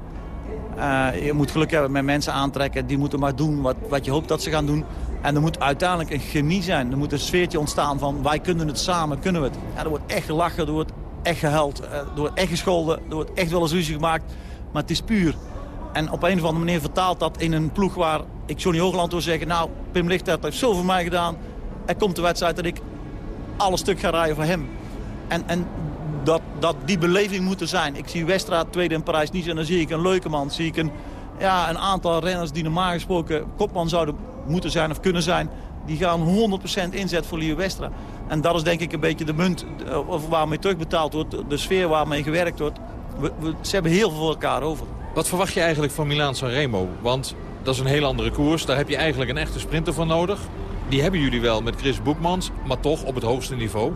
Je moet geluk hebben met mensen aantrekken, die moeten maar doen wat, wat je hoopt dat ze gaan doen. En er moet uiteindelijk een chemie zijn. Er moet een sfeertje ontstaan van wij kunnen het samen, kunnen we het. Ja, er wordt echt gelachen, er wordt echt gehuild, er wordt echt gescholden, er wordt echt wel eens ruzie gemaakt. Maar het is puur. En op een of andere manier vertaalt dat in een ploeg waar ik Johnny Hoogland wil zeggen... nou, Pim Lichtert heeft zo voor mij gedaan. Er komt de wedstrijd dat ik alle stuk ga rijden voor hem. En, en dat, dat die beleving moet er zijn. Ik zie Westra tweede in Parijs niet en dan zie ik een leuke man. Zie ik een, ja, een aantal renners die normaal gesproken kopman zouden moeten zijn of kunnen zijn. Die gaan 100% inzet voor Leo Westra. En dat is denk ik een beetje de munt of waarmee terugbetaald wordt. De sfeer waarmee gewerkt wordt. We, we, ze hebben heel veel voor elkaar over. Wat verwacht je eigenlijk van Milaan Sanremo? Want dat is een heel andere koers. Daar heb je eigenlijk een echte sprinter voor nodig. Die hebben jullie wel met Chris Boekmans, maar toch op het hoogste niveau.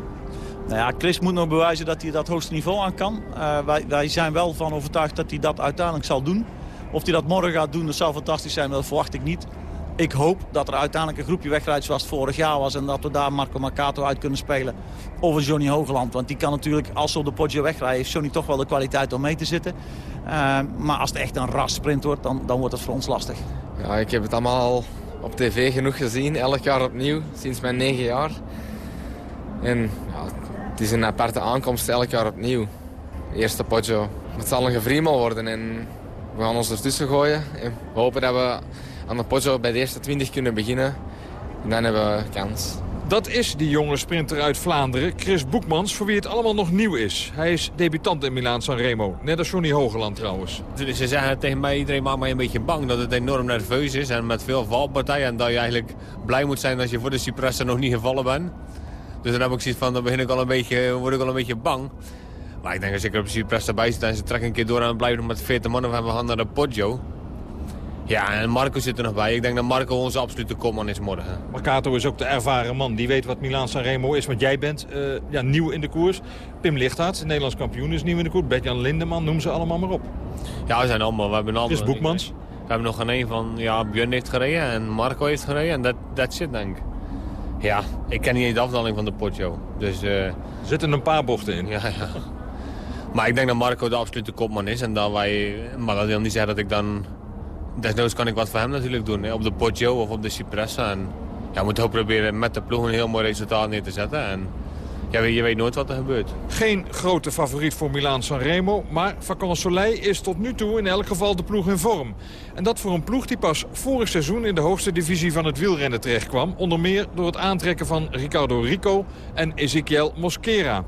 Nou ja, Chris moet nog bewijzen dat hij dat hoogste niveau aan kan. Uh, wij, wij, zijn wel van overtuigd dat hij dat uiteindelijk zal doen. Of hij dat morgen gaat doen, dat zou fantastisch zijn, maar dat verwacht ik niet. Ik hoop dat er uiteindelijk een groepje wegrijdt zoals het vorig jaar was... en dat we daar Marco Mercato uit kunnen spelen. Of een Johnny Hogeland. Want die kan natuurlijk, als ze op de Poggio wegrijden... heeft Johnny toch wel de kwaliteit om mee te zitten. Uh, maar als het echt een rassprint wordt, dan, dan wordt het voor ons lastig. Ja, ik heb het allemaal op tv genoeg gezien. Elk jaar opnieuw, sinds mijn negen jaar. En ja, het is een aparte aankomst elk jaar opnieuw. Eerste Poggio. Het zal een gevriemel worden en we gaan ons ertussen gooien. En we hopen dat we aan de Poggio bij de eerste 20 kunnen beginnen. En dan hebben we kans. Dat is die jonge sprinter uit Vlaanderen, Chris Boekmans, voor wie het allemaal nog nieuw is. Hij is debutant in Milaan Sanremo, net als Johnny Hogeland trouwens. Ze zeggen tegen mij, iedereen maakt mij een beetje bang dat het enorm nerveus is en met veel valpartijen. En dat je eigenlijk blij moet zijn als je voor de Cipressa nog niet gevallen bent. Dus dan heb ik zoiets van, dan begin ik al een beetje, word ik al een beetje bang. Maar ik denk als ik er op de Cipressa bij zit en ze trekken een keer door en blijven nog met 40 man of we gaan naar de Poggio. Ja, en Marco zit er nog bij. Ik denk dat Marco onze absolute kopman is morgen. Mercato is ook de ervaren man. Die weet wat Milaan Sanremo is. Want jij bent uh, ja, nieuw in de koers. Pim Lichthart, Nederlands kampioen, is nieuw in de koers. Bert-Jan Lindeman, noem ze allemaal maar op. Ja, we zijn allemaal. We hebben allemaal. Chris Boekmans. We hebben nog een van, ja, Björn heeft gereden en Marco heeft gereden. En dat dat zit denk ik. Ja, ik ken niet eens de afdaling van de Poggio. Dus, uh, er zitten een paar bochten in. Ja, ja. Maar ik denk dat Marco de absolute kopman is. En dat wij, maar dat wil niet zeggen dat ik dan desnoods kan ik wat voor hem natuurlijk doen. Hè, op de Poggio of op de Cipressa. En ja, we moeten ook proberen met de ploeg een heel mooi resultaat neer te zetten. En ja, je weet nooit wat er gebeurt. Geen grote favoriet voor Milaan Sanremo. Maar Vacan Soleil is tot nu toe in elk geval de ploeg in vorm. En dat voor een ploeg die pas vorig seizoen in de hoogste divisie van het wielrennen terechtkwam. Onder meer door het aantrekken van Ricardo Rico en Ezequiel Mosquera.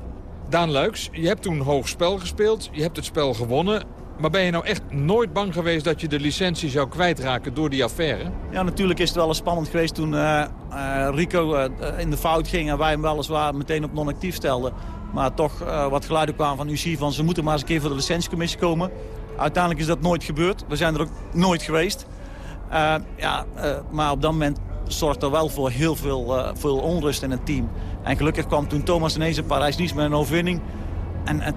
Daan Luiks, je hebt toen hoog spel gespeeld. Je hebt het spel gewonnen. Maar ben je nou echt nooit bang geweest dat je de licentie zou kwijtraken door die affaire? Ja, natuurlijk is het wel eens spannend geweest toen uh, uh, Rico uh, in de fout ging... en wij hem weliswaar meteen op non-actief stelden. Maar toch wat geluiden kwamen van UC van ze moeten maar eens een keer voor de licentiecommissie komen. Uiteindelijk is dat nooit gebeurd. We zijn er ook nooit geweest. ja, maar op dat moment zorgt er wel voor heel veel, veel onrust in het team. En gelukkig kwam toen Thomas ineens in Parijs-Nice met een overwinning. En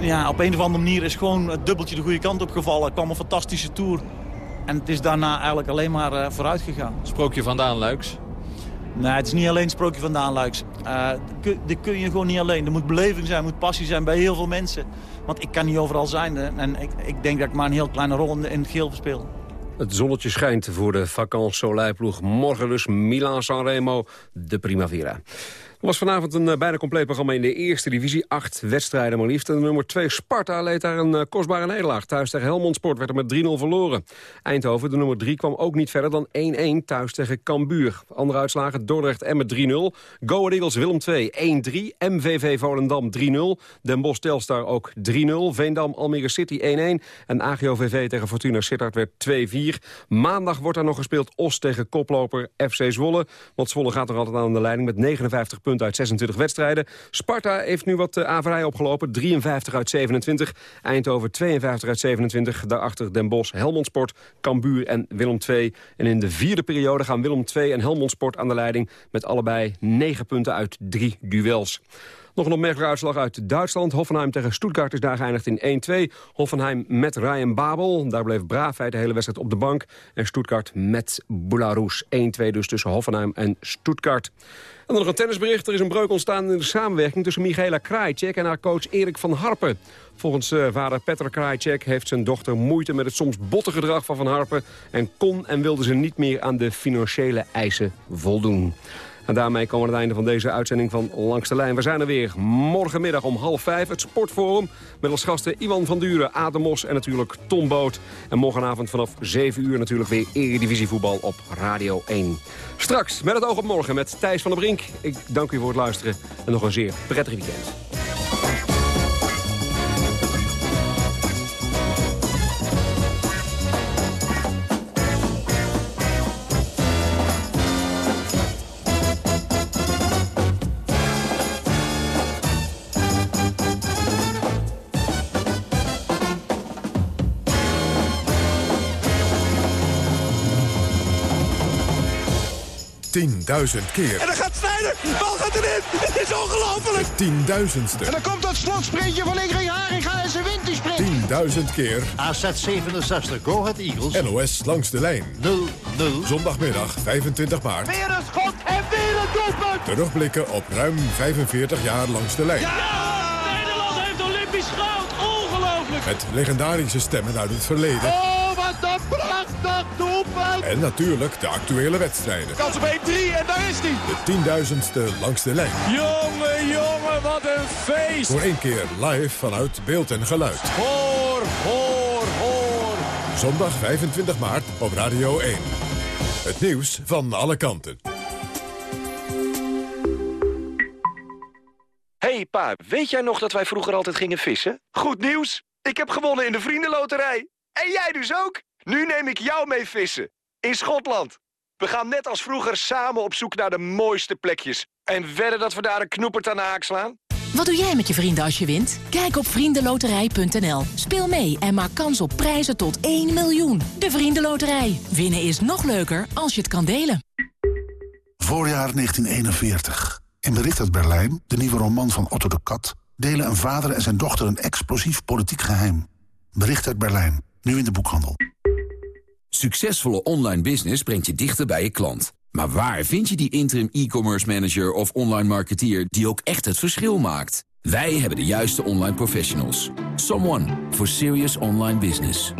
ja, op een of andere manier is gewoon het dubbeltje de goede kant op gevallen. Er kwam een fantastische Tour. En het is daarna eigenlijk alleen maar uh, vooruit gegaan. Sprookje van Daan Luiks? Nee, het is niet alleen sprookje van Daan Luiks. Uh, dit kun je gewoon niet alleen. Er moet beleving zijn, er moet passie zijn bij heel veel mensen. Want ik kan niet overal zijn. En ik, ik denk dat ik maar een heel kleine rol in, het geel speel. Het zonnetje schijnt voor de Vacan Soleil-ploeg. Morgen dus Milan-Sanremo, de Primavera. Het was vanavond een uh, bijna compleet programma in de eerste divisie. Acht wedstrijden maar liefst. En nummer 2 Sparta leed daar een uh, kostbare nederlaag. Thuis tegen Helmond Sport werd er met 3-0 verloren. Eindhoven, de nummer 3, kwam ook niet verder dan 1-1 thuis tegen Cambuur. Andere uitslagen, Dordrecht en met 3-0. Go Eagles Willem 2, 1-3. MVV Volendam 3-0. Den Bosch Telstar ook 3-0. Veendam Almere City 1-1. En AGOVV tegen Fortuna Sittard werd 2-4. Maandag wordt er nog gespeeld Os tegen koploper FC Zwolle. Want Zwolle gaat er altijd aan de leiding met 59 punten punten uit 26 wedstrijden. Sparta heeft nu wat averij opgelopen. 53 uit 27. Eindhoven 52 uit 27. Daarachter Den Bosch, Helmond Sport, Cambuur en Willem II. En in de vierde periode gaan Willem II en Helmond Sport aan de leiding... met allebei 9 punten uit drie duels. Nog een opmerkelijke uitslag uit Duitsland. Hoffenheim tegen Stuttgart is daar geëindigd in 1-2. Hoffenheim met Ryan Babel. Daar bleef Braafheid de hele wedstrijd op de bank. En Stuttgart met Belarus. 1-2 dus tussen Hoffenheim en Stuttgart. En dan nog een tennisbericht. Er is een breuk ontstaan in de samenwerking tussen Michaela Krajicek en haar coach Erik van Harpen. Volgens uh, vader Petra Krajicek heeft zijn dochter moeite met het soms botte gedrag van Van Harpen... en kon en wilde ze niet meer aan de financiële eisen voldoen. En daarmee komen we aan het einde van deze uitzending van Langs de Lijn. We zijn er weer morgenmiddag om half vijf. Het Sportforum met als gasten Iwan van Duren, Ademos en natuurlijk Tom Boot. En morgenavond vanaf 7 uur natuurlijk weer Eredivisievoetbal op Radio 1. Straks met het oog op morgen met Thijs van der Brink. Ik dank u voor het luisteren en nog een zeer prettig weekend. 10.000 keer. En dan gaat Snijder, bal gaat erin. Het is ongelooflijk. Tienduizendste. En dan komt dat slotsprintje van Ingrid Haringa en ze wint die sprint. 10.000 keer. AZ 67, Go Ahead Eagles. NOS langs de lijn. 0-0. Zondagmiddag 25 maart. Weer een schot en weer een doelpunt. Terugblikken op ruim 45 jaar langs de lijn. Ja! Nederland heeft Olympisch goud. Ongelooflijk. Met legendarische stemmen uit het verleden. Oh, En natuurlijk de actuele wedstrijden. Kans op 1-3 en daar is hij. De tienduizendste langs de lijn. Jongen, jongen, wat een feest. Voor één keer live vanuit beeld en geluid. Hoor, hoor, hoor. Zondag 25 maart op Radio 1. Het nieuws van alle kanten. hey pa, weet jij nog dat wij vroeger altijd gingen vissen? Goed nieuws! Ik heb gewonnen in de Vriendenloterij. En jij dus ook? Nu neem ik jou mee vissen. In Schotland. We gaan net als vroeger samen op zoek naar de mooiste plekjes. En wedden dat we daar een knoepert aan de haak slaan? Wat doe jij met je vrienden als je wint? Kijk op vriendenloterij.nl. Speel mee en maak kans op prijzen tot 1 miljoen. De Vriendenloterij. Winnen is nog leuker als je het kan delen. Voorjaar 1941. In Bericht uit Berlijn, de nieuwe roman van Otto de Kat... delen een vader en zijn dochter een explosief politiek geheim. Bericht uit Berlijn, nu in de boekhandel. Succesvolle online business brengt je dichter bij je klant. Maar waar vind je die interim e-commerce manager of online marketeer... die ook echt het verschil maakt? Wij hebben de juiste online professionals. Someone for serious online business.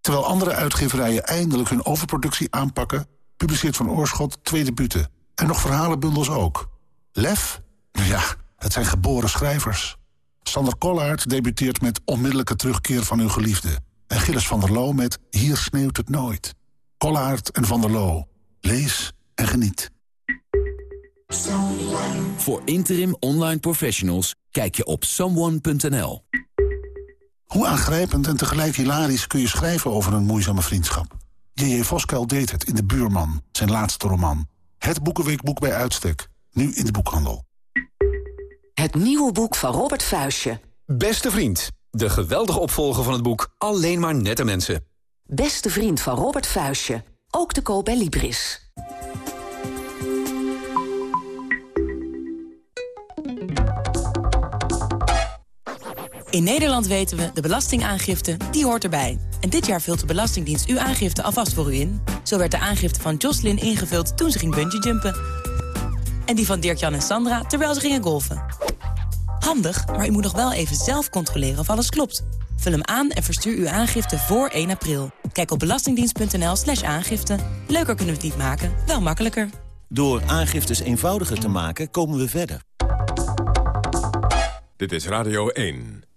Terwijl andere uitgeverijen eindelijk hun overproductie aanpakken... publiceert Van Oorschot twee debuten. En nog verhalenbundels ook. Lef? Ja, het zijn geboren schrijvers. Sander Kollaert debuteert met Onmiddellijke terugkeer van uw geliefde. En Gilles van der Loo met Hier sneeuwt het nooit. Kollaert en van der Loo. Lees en geniet. Voor interim online professionals kijk je op someone.nl. Hoe aangrijpend en tegelijk hilarisch kun je schrijven over een moeizame vriendschap? J.J. Voskuil deed het in De Buurman, zijn laatste roman. Het Boekenweekboek bij uitstek, nu in de boekhandel. Het nieuwe boek van Robert Vuistje. Beste vriend, de geweldige opvolger van het boek Alleen maar nette mensen. Beste vriend van Robert Vuistje. Ook te koop bij Libris. In Nederland weten we, de belastingaangifte, die hoort erbij. En dit jaar vult de Belastingdienst uw aangifte alvast voor u in. Zo werd de aangifte van Jocelyn ingevuld toen ze ging bungeejumpen. En die van Dirk-Jan en Sandra terwijl ze gingen golfen. Handig, maar u moet nog wel even zelf controleren of alles klopt. Vul hem aan en verstuur uw aangifte voor 1 april. Kijk op belastingdienst.nl slash aangifte. Leuker kunnen we het niet maken, wel makkelijker. Door aangiftes eenvoudiger te maken, komen we verder. Dit is Radio 1.